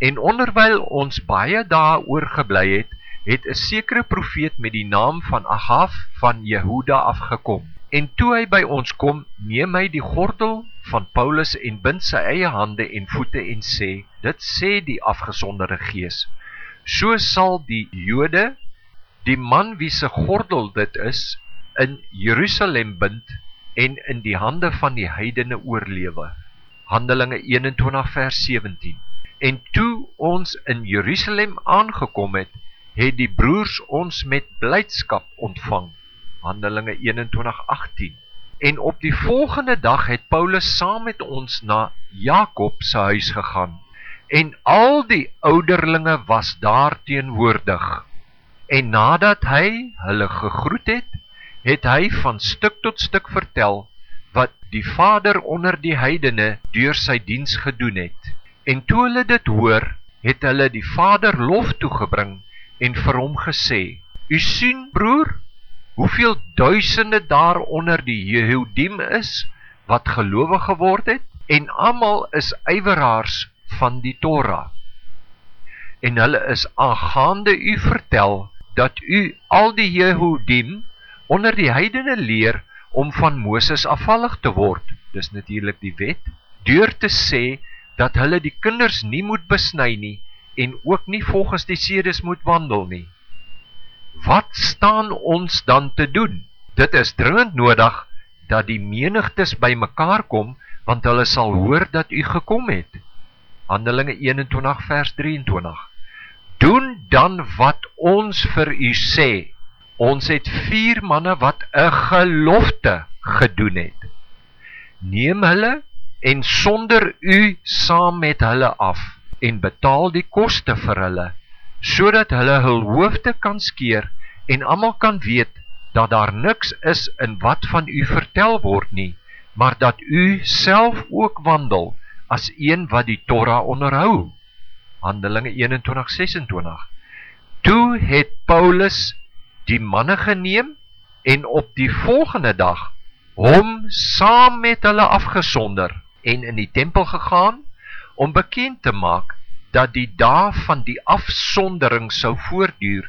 [SPEAKER 1] En onderwyl ons baie dae oorgebly het, het 'n sekere profeet met die naam van Agaf van Jehuda afgekom. En toe hy by ons kom, neem hy die gordel van Paulus en bind sy eie hande en voete en sê, dit sê die afgesonderde gees, so sal die jode, die man wie se gordel dit is, in Jerusalem bind en in die hande van die heidene oorlewe. Handelinge 21 vers 17 En toe ons in Jerusalem aangekom het, het die broers ons met blijdskap ontvang. Handelinge 21 18 En op die volgende dag het Paulus saam met ons na Jakob se huis gegaan. En al die ouderlinge was daar teenwoordig. En nadat hy hulle gegroet het, het hy van stuk tot stuk vertel wat die Vader onder die heidene deur sy diens gedoen het. En toe hulle dit hoor, het hulle die Vader lof toegebring en vir hom gesê: "U sien, broer, hoeveel duisende daaronder die Jehudim is wat gelowig geword het en almal is yweraars van die Torah. En hulle is aangaande u vertel dat u al die Jehudim onder die heidene leer om van Moses afvallig te word. Dis natuurlik die wet deur te sê dat hulle die kinders nie moet besny nie en ook nie volgens die sedes moet wandel nie. Wat staan ons dan te doen? Dit is dringend nodig dat die menigtes by mekaar kom, want hulle sal hoor dat u gekom het. Handelinge 21 vers 23 Doen dan wat ons vir u sê. Ons het vier manne wat 'n gelofte gedoen het. Neem hulle en sonder u saam met hulle af en betaal die koste vir hulle sodat hulle hul hoofde kan skeer en almal kan weet dat daar niks is in wat van u vertel word nie, maar dat u self ook wandel as een wat die Torah onderhou. Handelinge 21:26. Toe het Paulus die manne geneem en op die volgende dag hom saam met hulle afgesonder en in die tempel gegaan om bekend te maak dat die dag van die afsondering sou voortduur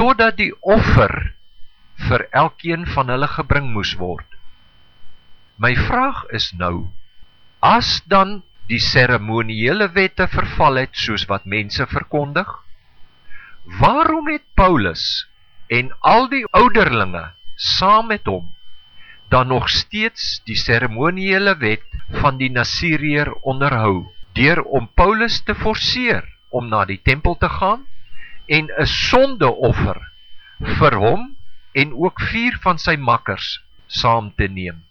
[SPEAKER 1] totdat die offer vir elkeen van hulle gebring moes word. My vraag is nou, as dan die seremoniele wette verval het soos wat mense verkondig, waarom het Paulus en al die ouderlinge saam met hom dan nog steeds die seremoniele wet van die Nasirier onderhou? deur om Paulus te forceer om na die tempel te gaan en 'n sondeoffer vir hom en ook vier van sy makkers saam te neem.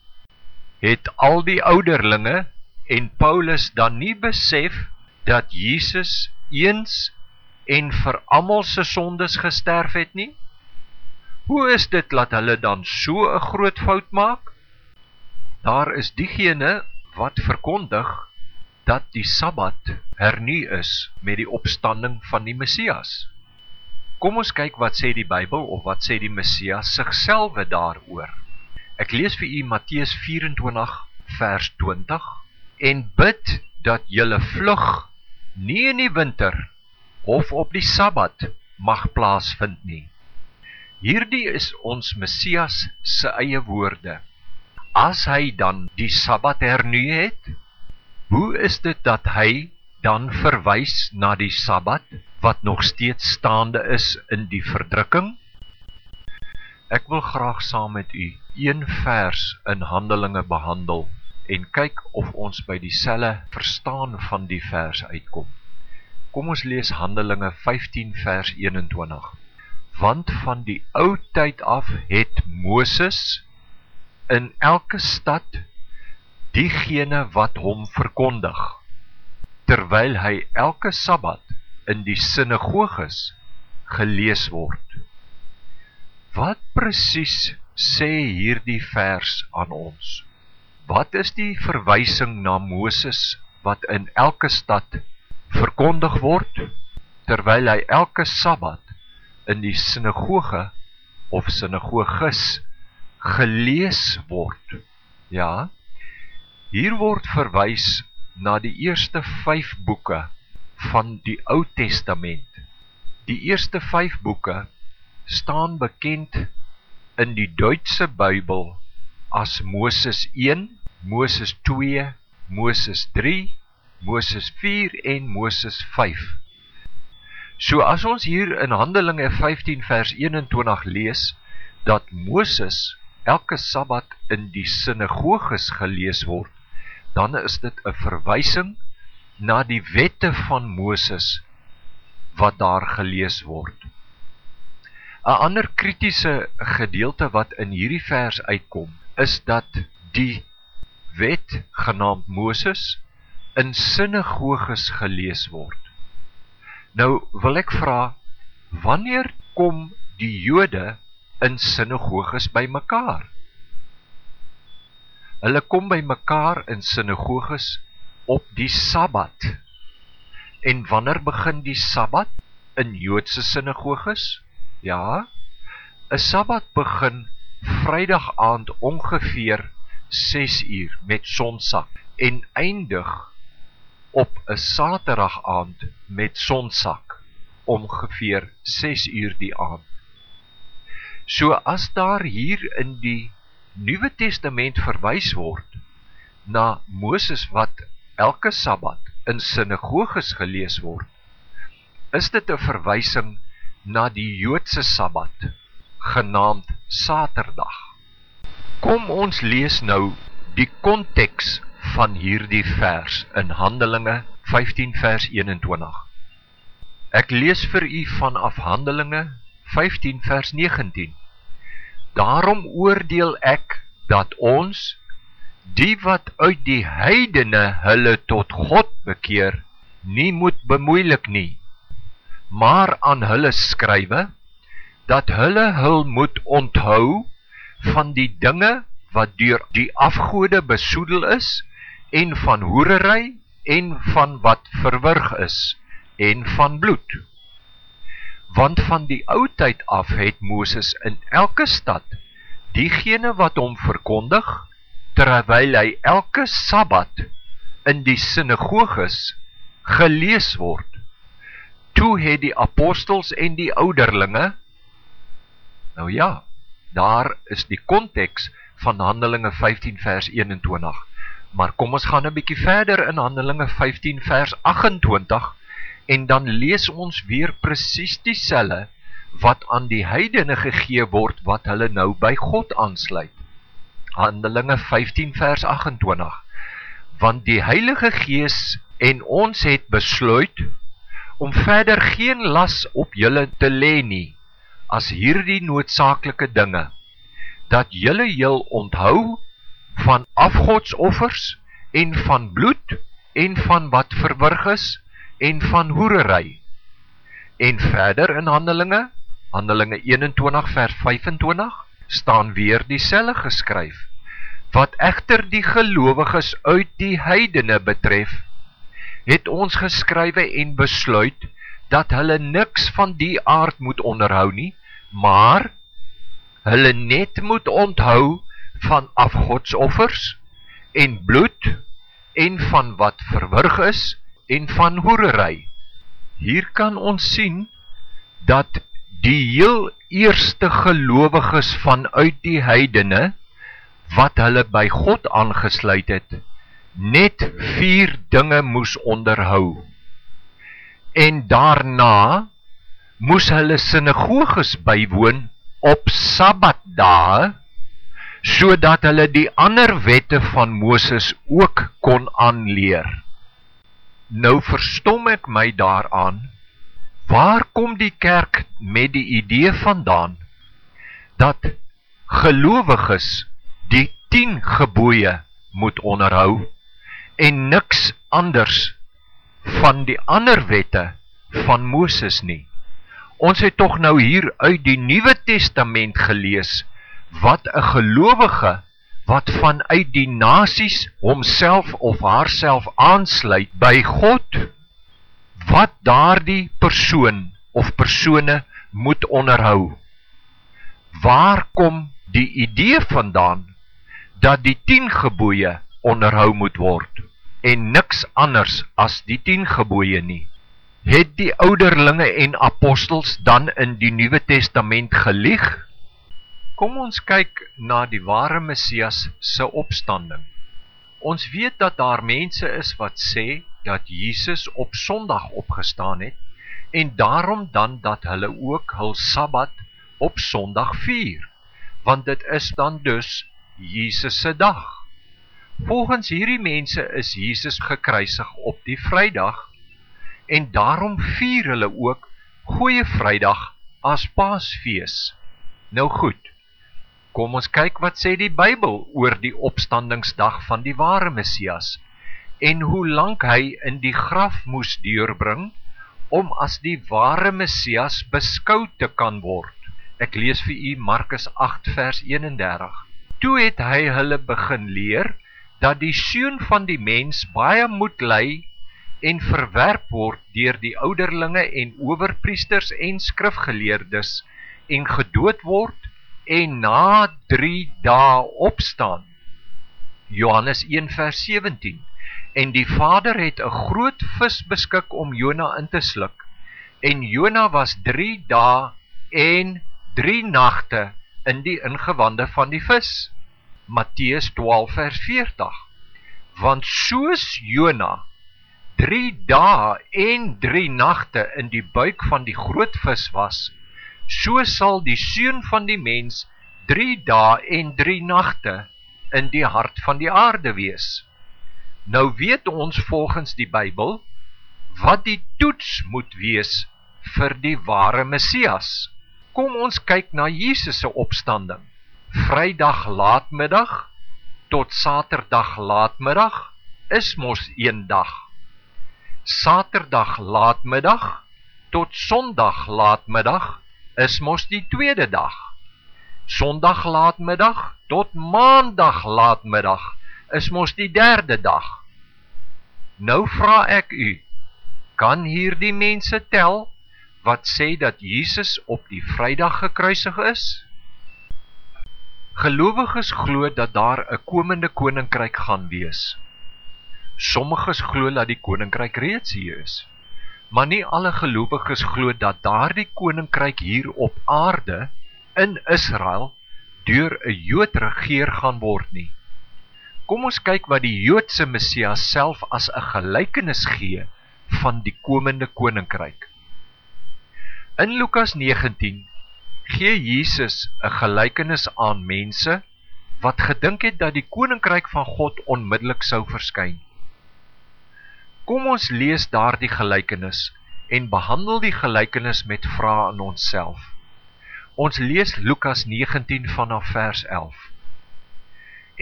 [SPEAKER 1] Het al die ouderlinge en Paulus dan nie besef dat Jesus eens en vir almal se sondes gesterf het nie? Hoe is dit dat hulle dan so 'n groot fout maak? Daar is diegene wat verkondig dat die Sabbat hernu is met die opstanding van die Messias. Kom ons kyk wat sê die Bybel of wat sê die Messias sigself daaroor. Ek lees vir u Matteus 24 vers 20 en bid dat julle vlug nie in die winter of op die Sabbat mag plaasvind nie. Hierdie is ons Messias se eie woorde. As hy dan die Sabbat hernu het, Hoe is dit dat hy dan verwys na die Sabbat wat nog steeds staande is in die verdrukking? Ek wil graag saam met u een vers in Handelinge behandel en kyk of ons by dieselfde verstaan van die vers uitkom. Kom ons lees Handelinge 15 vers 21. Want van die ou tyd af het Moses in elke stad diegene wat hom verkondig terwyl hy elke sabbat in die sinagoges gelees word. Wat presies sê hierdie vers aan ons? Wat is die verwysing na Moses wat in elke stad verkondig word terwyl hy elke sabbat in die sinagoge of sinagoges gelees word ja Hier word verwys na die eerste 5 boeke van die Ou Testament. Die eerste 5 boeke staan bekend in die Duitse Bybel as Moses 1, Moses 2, Moses 3, Moses 4 en Moses 5. So as ons hier in Handelinge 15 vers 21 lees dat Moses elke Sabbat in die sinagoges gelees word, dan is dit 'n verwysing na die wette van Moses wat daar gelees word. 'n Ander kritiese gedeelte wat in hierdie vers uitkom, is dat die wet genaamd Moses in sinagoges gelees word. Nou wil ek vra, wanneer kom die Jode in sinagoges bymekaar? Hulle kom by mekaar in sinagoges op die Sabbat. En wanneer begin die Sabbat in Joodse sinagoges? Ja, 'n Sabbat begin Vrydag aand ongeveer 6 uur met sonsak en eindig op 'n Saterdag aand met sonsak ongeveer 6 uur die aand. So as daar hier in die Nuwe Testament verwys word na Moses wat elke Sabbat in sinagoges gelees word, is dit 'n verwysing na die Joodse Sabbat genaamd Saterdag. Kom ons lees nou die konteks van hierdie vers in Handelinge 15 vers 21. Ek lees vir u vanaf Handelinge 15 vers 19. Daarom oordeel ek dat ons die wat uit die heidene hulle tot God bekeer nie moet bemoeilik nie maar aan hulle skrywe dat hulle hul moet onthou van die dinge wat deur die afgode besoedel is en van hoerery en van wat verwrig is en van bloed want van die ou tyd af het Moses in elke stad diegene wat hom verkondig terwyl hy elke Sabbat in die sinagoges gelees word toe het die apostels en die ouderlinge nou ja, daar is die konteks van Handelinge 15 vers 21. Maar kom ons gaan 'n bietjie verder in Handelinge 15 vers 28 en dan lees ons weer presies dieselfde wat aan die heidene gegee word wat hulle nou by God aansluit. Handelinge 15 vers 28. Want die Heilige Gees en ons het besluit om verder geen las op julle te lê nie as hierdie noodsaaklike dinge dat julle heel onthou van afgodsoffers en van bloed en van wat verwrig is en van hoerery. En verder in Handelinge Handelinge 21 vers 25 staan weer dieselfde geskryf wat egter die gelowiges uit die heidene betref het ons geskrywe en besluit dat hulle niks van die aard moet onderhou nie, maar hulle net moet onthou van afgodsoffers en bloed en van wat verwrig is en van hoerery. Hier kan ons sien dat die heel eerste gelowiges vanuit die heidene wat hulle by God aangesluit het, net vier dinge moes onderhou. En daarna moes hulle sinagoges bywoon op Sabbatdae sodat hulle die ander wette van Moses ook kon aanleer. Nou verstom ek my daaraan, waar kom die kerk met die idee vandaan dat gelowiges die 10 gebooie moet onderhou? en niks anders van die ander wette van Moses nie. Ons het tog nou hier uit die Nuwe Testament gelees wat 'n gelowige wat vanuit die nasies homself of haarself aansluit by God wat daardie persoon of persone moet onderhou. Waar kom die idee vandaan dat die 10 gebooie onderhou moet word? en niks anders as die 10 gebooie nie. Het die ouderlinge en apostels dan in die Nuwe Testament gelieg? Kom ons kyk na die ware Messias se opstanding. Ons weet dat daar mense is wat sê dat Jesus op Sondag opgestaan het en daarom dan dat hulle ook hul Sabbat op Sondag vier, want dit is dan dus Jesus se dag. Volgens hierdie mense is Jesus gekruisig op die Vrydag en daarom vier hulle ook Goeie Vrydag as Paasfees. Nou goed. Kom ons kyk wat sê die Bybel oor die opstandingsdag van die ware Messias en hoe lank hy in die graf moes deurbring om as die ware Messias beskou te kan word. Ek lees vir u Markus 8 vers 31. Toe het hy hulle begin leer dat die seun van die mens baie moet ly en verwerp word deur die ouderlinge en owerpriesters en skrifgeleerdes en gedood word en na 3 dae opstaan. Johannes 1 vers 17. En die Vader het 'n groot vis beskik om Jona in te sluk. En Jona was 3 dae en 3 nagte in die ingewande van die vis. Matteus 12 vers 40. Want soos Jona 3 dae en 3 nagte in die buik van die groot vis was, so sal die seun van die mens 3 dae en 3 nagte in die hart van die aarde wees. Nou weet ons volgens die Bybel wat die toets moet wees vir die ware Messias. Kom ons kyk na Jesus se opstanding. Vrydag laatmiddag tot Saterdag laatmiddag is mos een dag. Saterdag laatmiddag tot Sondag laatmiddag is mos die tweede dag. Sondag laatmiddag tot Maandag laatmiddag is mos die derde dag. Nou vra ek u, kan hierdie mense tel wat sê dat Jesus op die Vrydag gekruisig is? Gelowiges glo dat daar 'n komende koninkryk gaan wees. Sommiges glo dat die koninkryk reeds hier is. Maar nie alle gelowiges glo dat daardie koninkryk hier op aarde in Israel deur 'n Jood regeer gaan word nie. Kom ons kyk wat die Joodse Messias self as 'n gelykenis gee van die komende koninkryk. In Lukas 19 gee Jesus 'n gelykenis aan mense wat gedink het dat die koninkryk van God onmiddellik sou verskyn. Kom ons lees daardie gelykenis en behandel die gelykenis met vrae aan onsself. Ons lees Lukas 19 vanaf vers 11.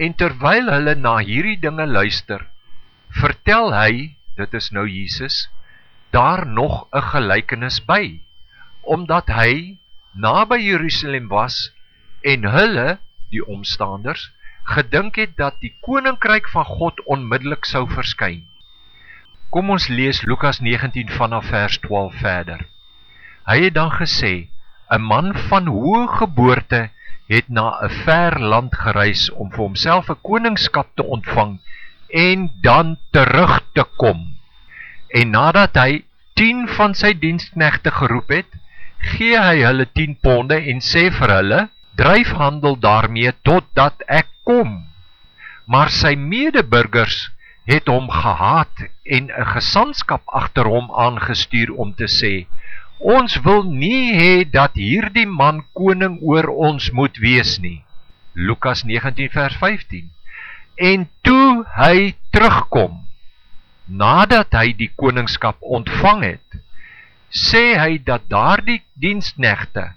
[SPEAKER 1] En terwyl hulle na hierdie dinge luister, vertel hy, dit is nou Jesus, daar nog 'n gelykenis by, omdat hy naby Jerusalem was en hulle die omstanders gedink het dat die koninkryk van God onmiddellik sou verskyn. Kom ons lees Lukas 19 vanaf vers 12 verder. Hy het dan gesê: "’n Man van hoë geboorte het na 'n ver land gereis om vir homself 'n koningskap te ontvang en dan terug te kom. En nadat hy 10 van sy diensknegte geroep het, gee hy hulle 10 ponde en sê vir hulle: dryf handel daarmee totdat ek kom. Maar sy medeburgers het hom gehaat en 'n gesantskap agter hom aangestuur om te sê: Ons wil nie hê dat hierdie man koning oor ons moet wees nie. Lukas 19 vers 15. En toe hy terugkom, nadat hy die koningskap ontvang het, sê hy dat daardie diensknegte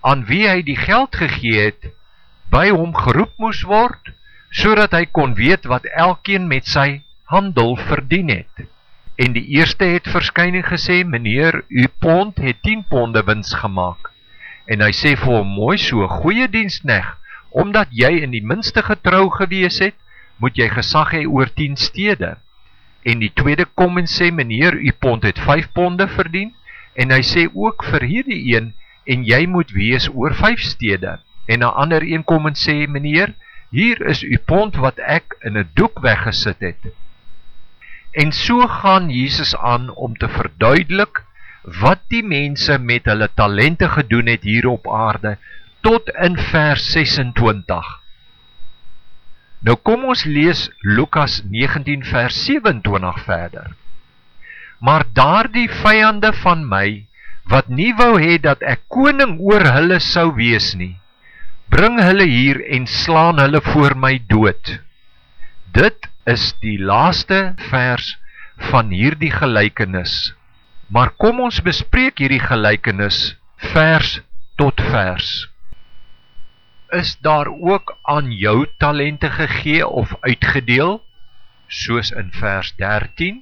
[SPEAKER 1] aan wie hy die geld gegee het, by hom geroep moes word, sodat hy kon weet wat elkeen met sy handel verdien het. En die eerste het verskyn en gesê: "Meneer, u pond het 10 ponde wins gemaak." En hy sê vir hom: "Mooi so, goeie dienskneg, omdat jy in die minste getrou gewees het, moet jy gesag hê oor 10 stede." En die tweede kom en sê: "Meneer, u pond het 5 ponde verdien." En hy sê ook vir hierdie een: en jy moet wees oor vyf stede. En 'n ander een kom en sê, meneer, hier is u pond wat ek in 'n doek weggesit het. En so gaan Jesus aan om te verduidelik wat die mense met hulle talente gedoen het hier op aarde tot in vers 26. Nou kom ons lees Lukas 19 vers 27 verder. Maar daardie vyande van my wat nie wou hê dat ek koning oor hulle sou wees nie. Bring hulle hier en slaan hulle voor my dood. Dit is die laaste vers van hierdie gelykenis. Maar kom ons bespreek hierdie gelykenis vers tot vers. Is daar ook aan jou talente gegee of uitgedeel soos in vers 13?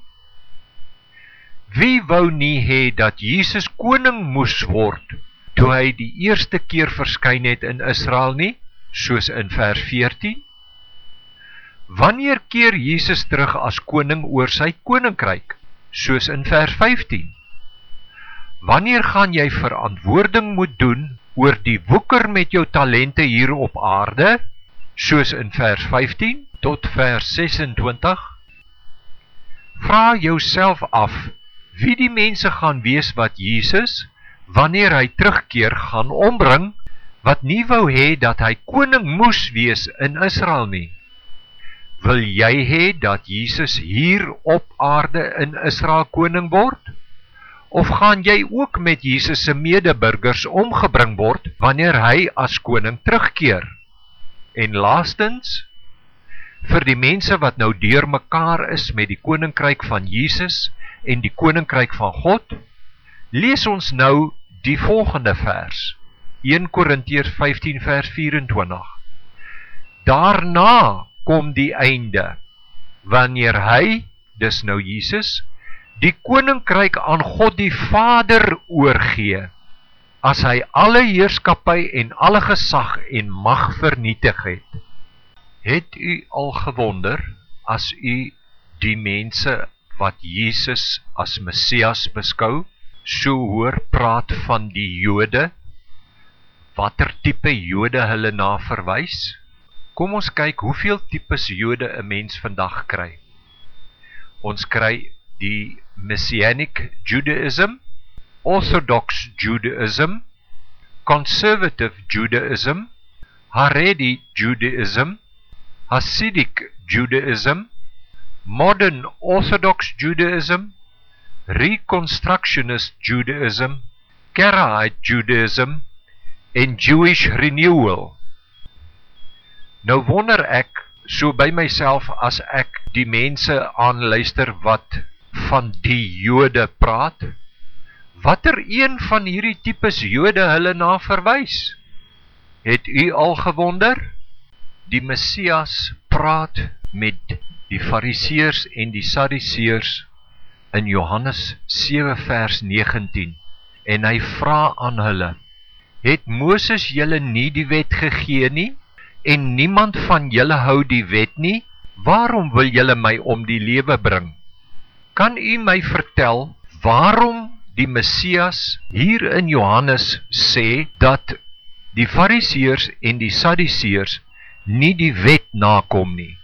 [SPEAKER 1] Wie wou nie hê dat Jesus koning moes word toe hy die eerste keer verskyn het in Israel nie, soos in vers 14? Wanneer keer Jesus terug as koning oor sy koninkryk, soos in vers 15? Wanneer gaan jy verantwoording moet doen oor die woeker met jou talente hier op aarde, soos in vers 15 tot vers 26? Vra jouself af wie die mense gaan wees wat Jesus wanneer hy terugkeer gaan ombring wat nie wou hê dat hy koning moes wees in Israel nie. Wil jy hê dat Jesus hier op aarde in Israel koning word? Of gaan jy ook met Jesus se medeburgers omgebring word wanneer hy as koning terugkeer? En laastens vir die mense wat nou deurmekaar is met die koninkryk van Jesus en die koninkryk van God, lees ons nou die volgende vers. 1 Korintiërs 15 vers 24. Daarna kom die einde wanneer hy, dis nou Jesus, die koninkryk aan God die Vader oorgee as hy alle heerskappy en alle gesag en mag vernietig het. Het u al gewonder as u die mense wat Jesus as Messias beskou, so hoor praat van die Jode, watter tipe Jode hulle na verwys? Kom ons kyk hoeveel tipes Jode 'n mens vandag kry. Ons kry die Messianic Judaism, Orthodox Judaism, Conservative Judaism, Haredi Judaism, Hasidic Judaism, Modern Orthodox Judaism, Reconstructionist Judaism, Karaite Judaism en Jewish Renewal. Nou wonder ek so by myself as ek die mense aanluister wat van die Jode praat, watter een van hierdie tipes Jode hulle na verwys? Het u al gewonder? Die Messias praat met die Fariseërs en die Sadduseërs in Johannes 7 vers 19 en hy vra aan hulle: Het Moses julle nie die wet gegee nie en niemand van julle hou die wet nie? Waarom wil julle my om die lewe bring? Kan u my vertel waarom die Messias hier in Johannes sê dat die Fariseërs en die Sadduseërs nie die wet nakom nie?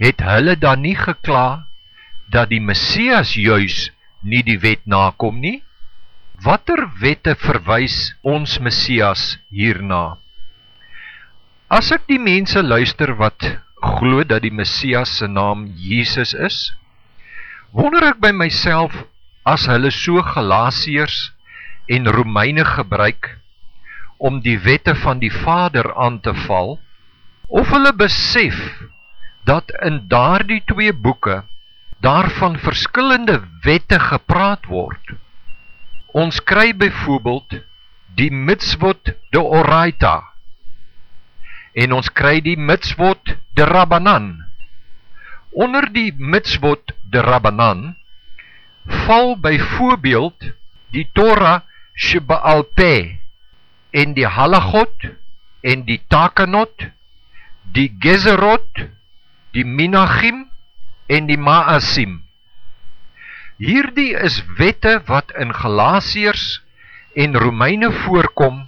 [SPEAKER 1] Het hulle dan nie gekla dat die Messias juis nie die wet nakom nie? Watter wette verwys ons Messias hierna? As ek die mense luister wat glo dat die Messias se naam Jesus is, wonder ek by myself as hulle so Galasiërs en Romeine gebruik om die wette van die Vader aan te val of hulle besef dat in daardie twee boeke daarvan verskillende wette gepraat word. Ons kry byvoorbeeld die mitzvot de oraita en ons kry die mitzvot de rabbanan. Onder die mitzvot de Rabbanan val byvoorbeeld die Torah Shebaal Peh en die Halagot en die Takanot, die Gezerot, die Minachim en die Maasim. Hierdie is wette wat in Galasiërs en Romeine voorkom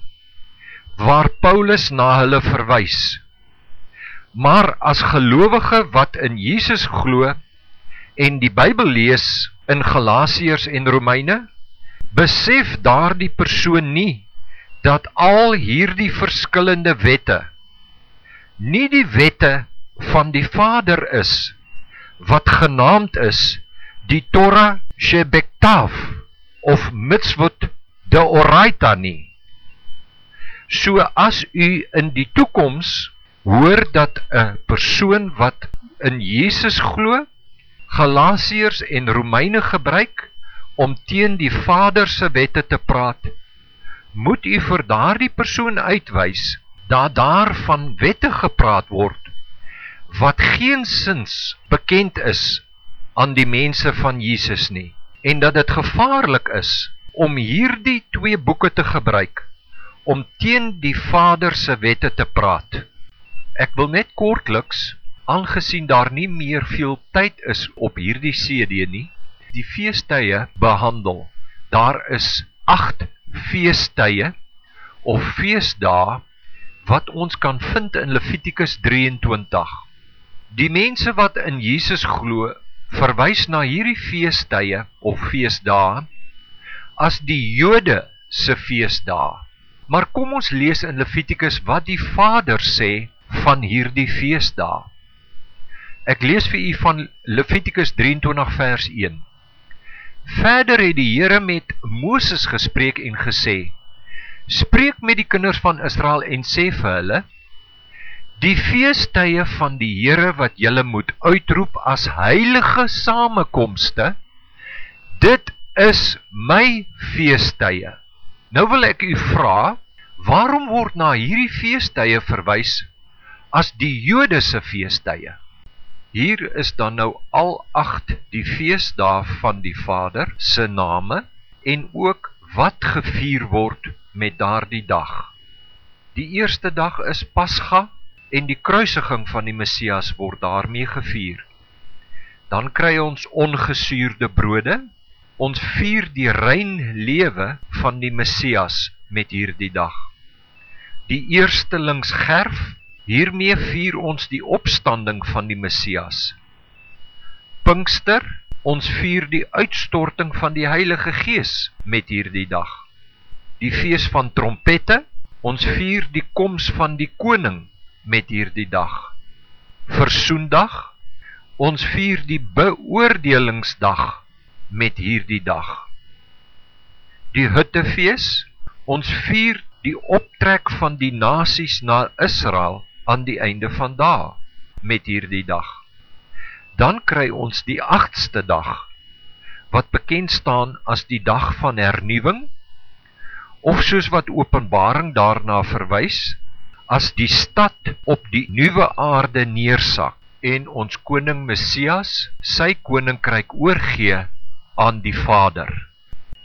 [SPEAKER 1] waar Paulus na hulle verwys. Maar as gelowige wat in Jesus glo, en die Bybel lees in Galasiërs en Romeine, besef daardie persoon nie dat al hierdie verskillende wette nie die wette van die Vader is wat genaamd is die Torah Shebektav of Mitzvot de Oraita nie. So as u in die toekoms hoor dat 'n persoon wat in Jesus glo Galasiërs en Romeine gebruik om teen die Vader se wette te praat, moet u vir daardie persoon uitwys dat daar van wette gepraat word wat geensins bekend is aan die mense van Jesus nie en dat dit gevaarlik is om hierdie twee boeke te gebruik om teen die Vader se wette te praat. Ek wil net kortliks aangesien daar nie meer veel tyd is op hierdie CD nie, die feestydde behandel. Daar is 8 feestydde of feesdae wat ons kan vind in Levitikus 23. Die mense wat in Jesus glo, verwys na hierdie feestydde of feesdae as die Jode se feesdae. Maar kom ons lees in Levitikus wat die Vader sê van hierdie feesdae. Ek lees vir u van Levitikus 23 vers 1. Verder het die Here met Moses gespreek en gesê: Spreek met die kinders van Israel en sê vir hulle: Die feestydde van die Here wat julle moet uitroep as heilige samekomste, dit is my feestydde. Nou wil ek u vra, waarom word na hierdie feestydde verwys as die Jode se feestydde? Hier is dan nou al 8 die feesdae van die Vader se name en ook wat gevier word met daardie dag. Die eerste dag is Pasga en die kruisiging van die Messias word daarmee gevier. Dan kry ons ongesuurde brode. Ons vier die rein lewe van die Messias met hierdie dag. Die eerstelingsgerf Hiermee vier ons die opstanding van die Messias. Pinkster Ons vier die uitstorting van die Heilige Gees met hierdie dag. Die fees van trompette, ons vier die koms van die koning met hierdie dag. Versoendag, ons vier die beoordelingsdag met hierdie dag. Die Hittefees, ons vier die optrek van die nasies na Israel aan die einde van dae met hierdie dag. Dan kry ons die 8ste dag wat bekend staan as die dag van hernuwing of soos wat Openbaring daarna verwys as die stad op die nuwe aarde neersak en ons koning Messias sy koninkryk oorgee aan die Vader.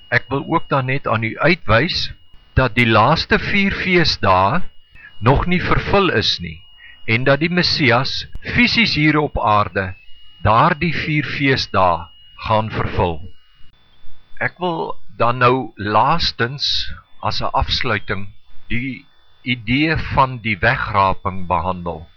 [SPEAKER 1] Ek wil ook dan net aan u uitwys dat die laaste 4 feesdae nog nie vervul is nie en dat die Messias fisies hier op aarde daardie 4 feesdae gaan vervul. Ek wil dan nou laastens as 'n afsluiting die idee van die wegraping behandel.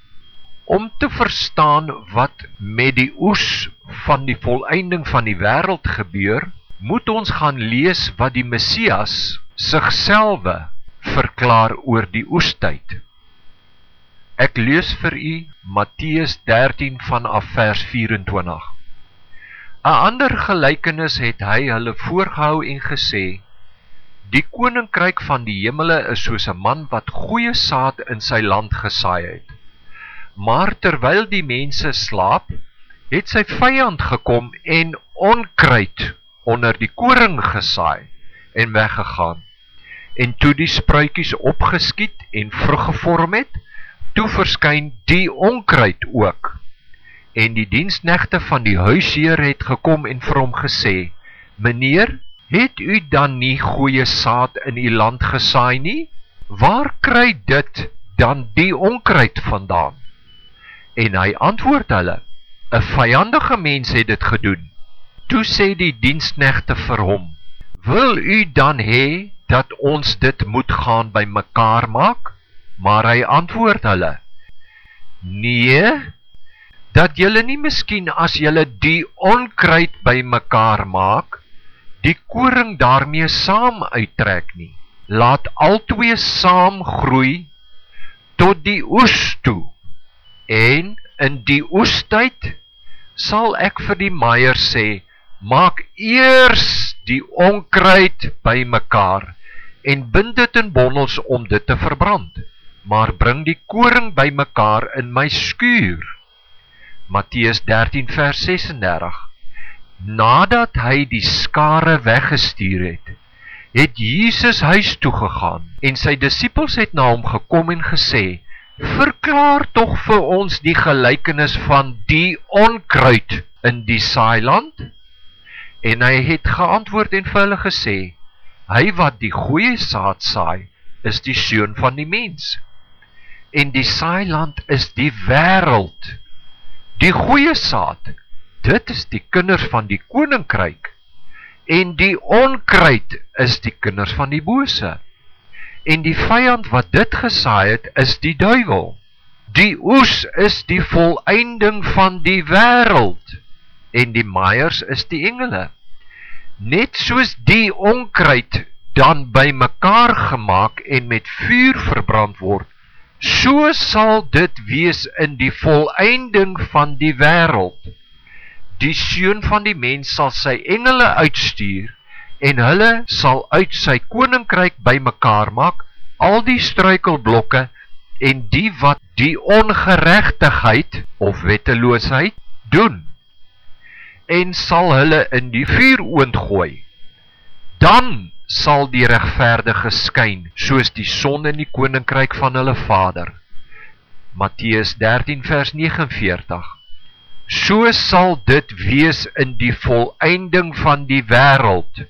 [SPEAKER 1] Om te verstaan wat met die oes van die volëinding van die wêreld gebeur, moet ons gaan lees wat die Messias sigselwe verklaar oor die oestyd. Ek lees vir u Matteus 13 vanaf vers 24. 'n Ander gelykenis het hy hulle voorgehou en gesê: Die koninkryk van die hemele is soos 'n man wat goeie saad in sy land gesaai het. Maar terwyl die mense slaap, het sy vyand gekom en onkruid onder die koring gesaai en weggegaan en toe die spruitjies opgeskiet en vrug gevorm het, toe verskyn die onkruid ook. En die diensknegte van die huisheer het gekom en vir hom gesê: "Meneer, het u dan nie goeie saad in u land gesaai nie? Waar kry dit dan die onkruid vandaan?" En hy antwoord hulle: "’n Vyandige mens het dit gedoen." Toe sê die diensknegte vir hom: "Wil u dan hê dat ons dit moet gaan by mekaar maak? Maar hy antwoord hulle: Nee, dat julle nie miskien as julle die onkruid by mekaar maak, die koring daarmee saam uittrek nie. Laat albei saam groei tot die oes toe. En in die oestyd sal ek vir die meier sê: Maak eers die onkruid by mekaar en bind dit in bondels om dit te verbrand, maar bring die koring by mekaar in my skuur. Matteus 13 vers 36 Nadat hy die skare weggestuur het, het Jesus huis toe gegaan en sy disippels het na hom gekom en gesê: "Verklaar tog vir ons die gelykenis van die onkruid in die saailand?" En hy het geantwoord en vir hulle gesê: Hy wat die goeie saad saai, is die seun van die mens. En die saailand is die wêreld. Die goeie saad, dit is die kinders van die koninkryk. En die onkruid is die kinders van die bose. En die vyand wat dit gesaai het, is die duiwel. Die oes is die volëinding van die wêreld en die maaiers is die engele net soos die onkruid dan by mekaar gemaak en met vuur verbrand word, so sal dit wees in die volëinding van die wêreld. Die seun van die mens sal sy engele uitstuur en hulle sal uit sy koninkryk by mekaar maak al die struikelblokke en die wat die ongeregtigheid of wetteloosheid doen en sal hulle in die vuur oond gooi. Dan sal die regverdige skyn soos die son in die koninkryk van hulle Vader. Matteus 13 vers 49. So sal dit wees in die volëinding van die wêreld.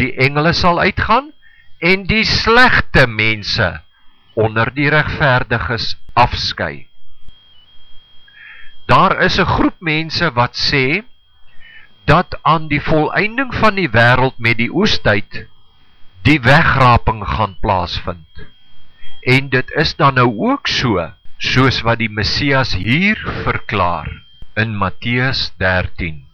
[SPEAKER 1] Die engele sal uitgaan en die slegte mense onder die regverdiges afskei. Daar is 'n groep mense wat sê dat aan die volëinding van die wêreld met die oestyd die wegraping gaan plaasvind. En dit is dan nou ook so, soos wat die Messias hier verklaar in Matteus 13.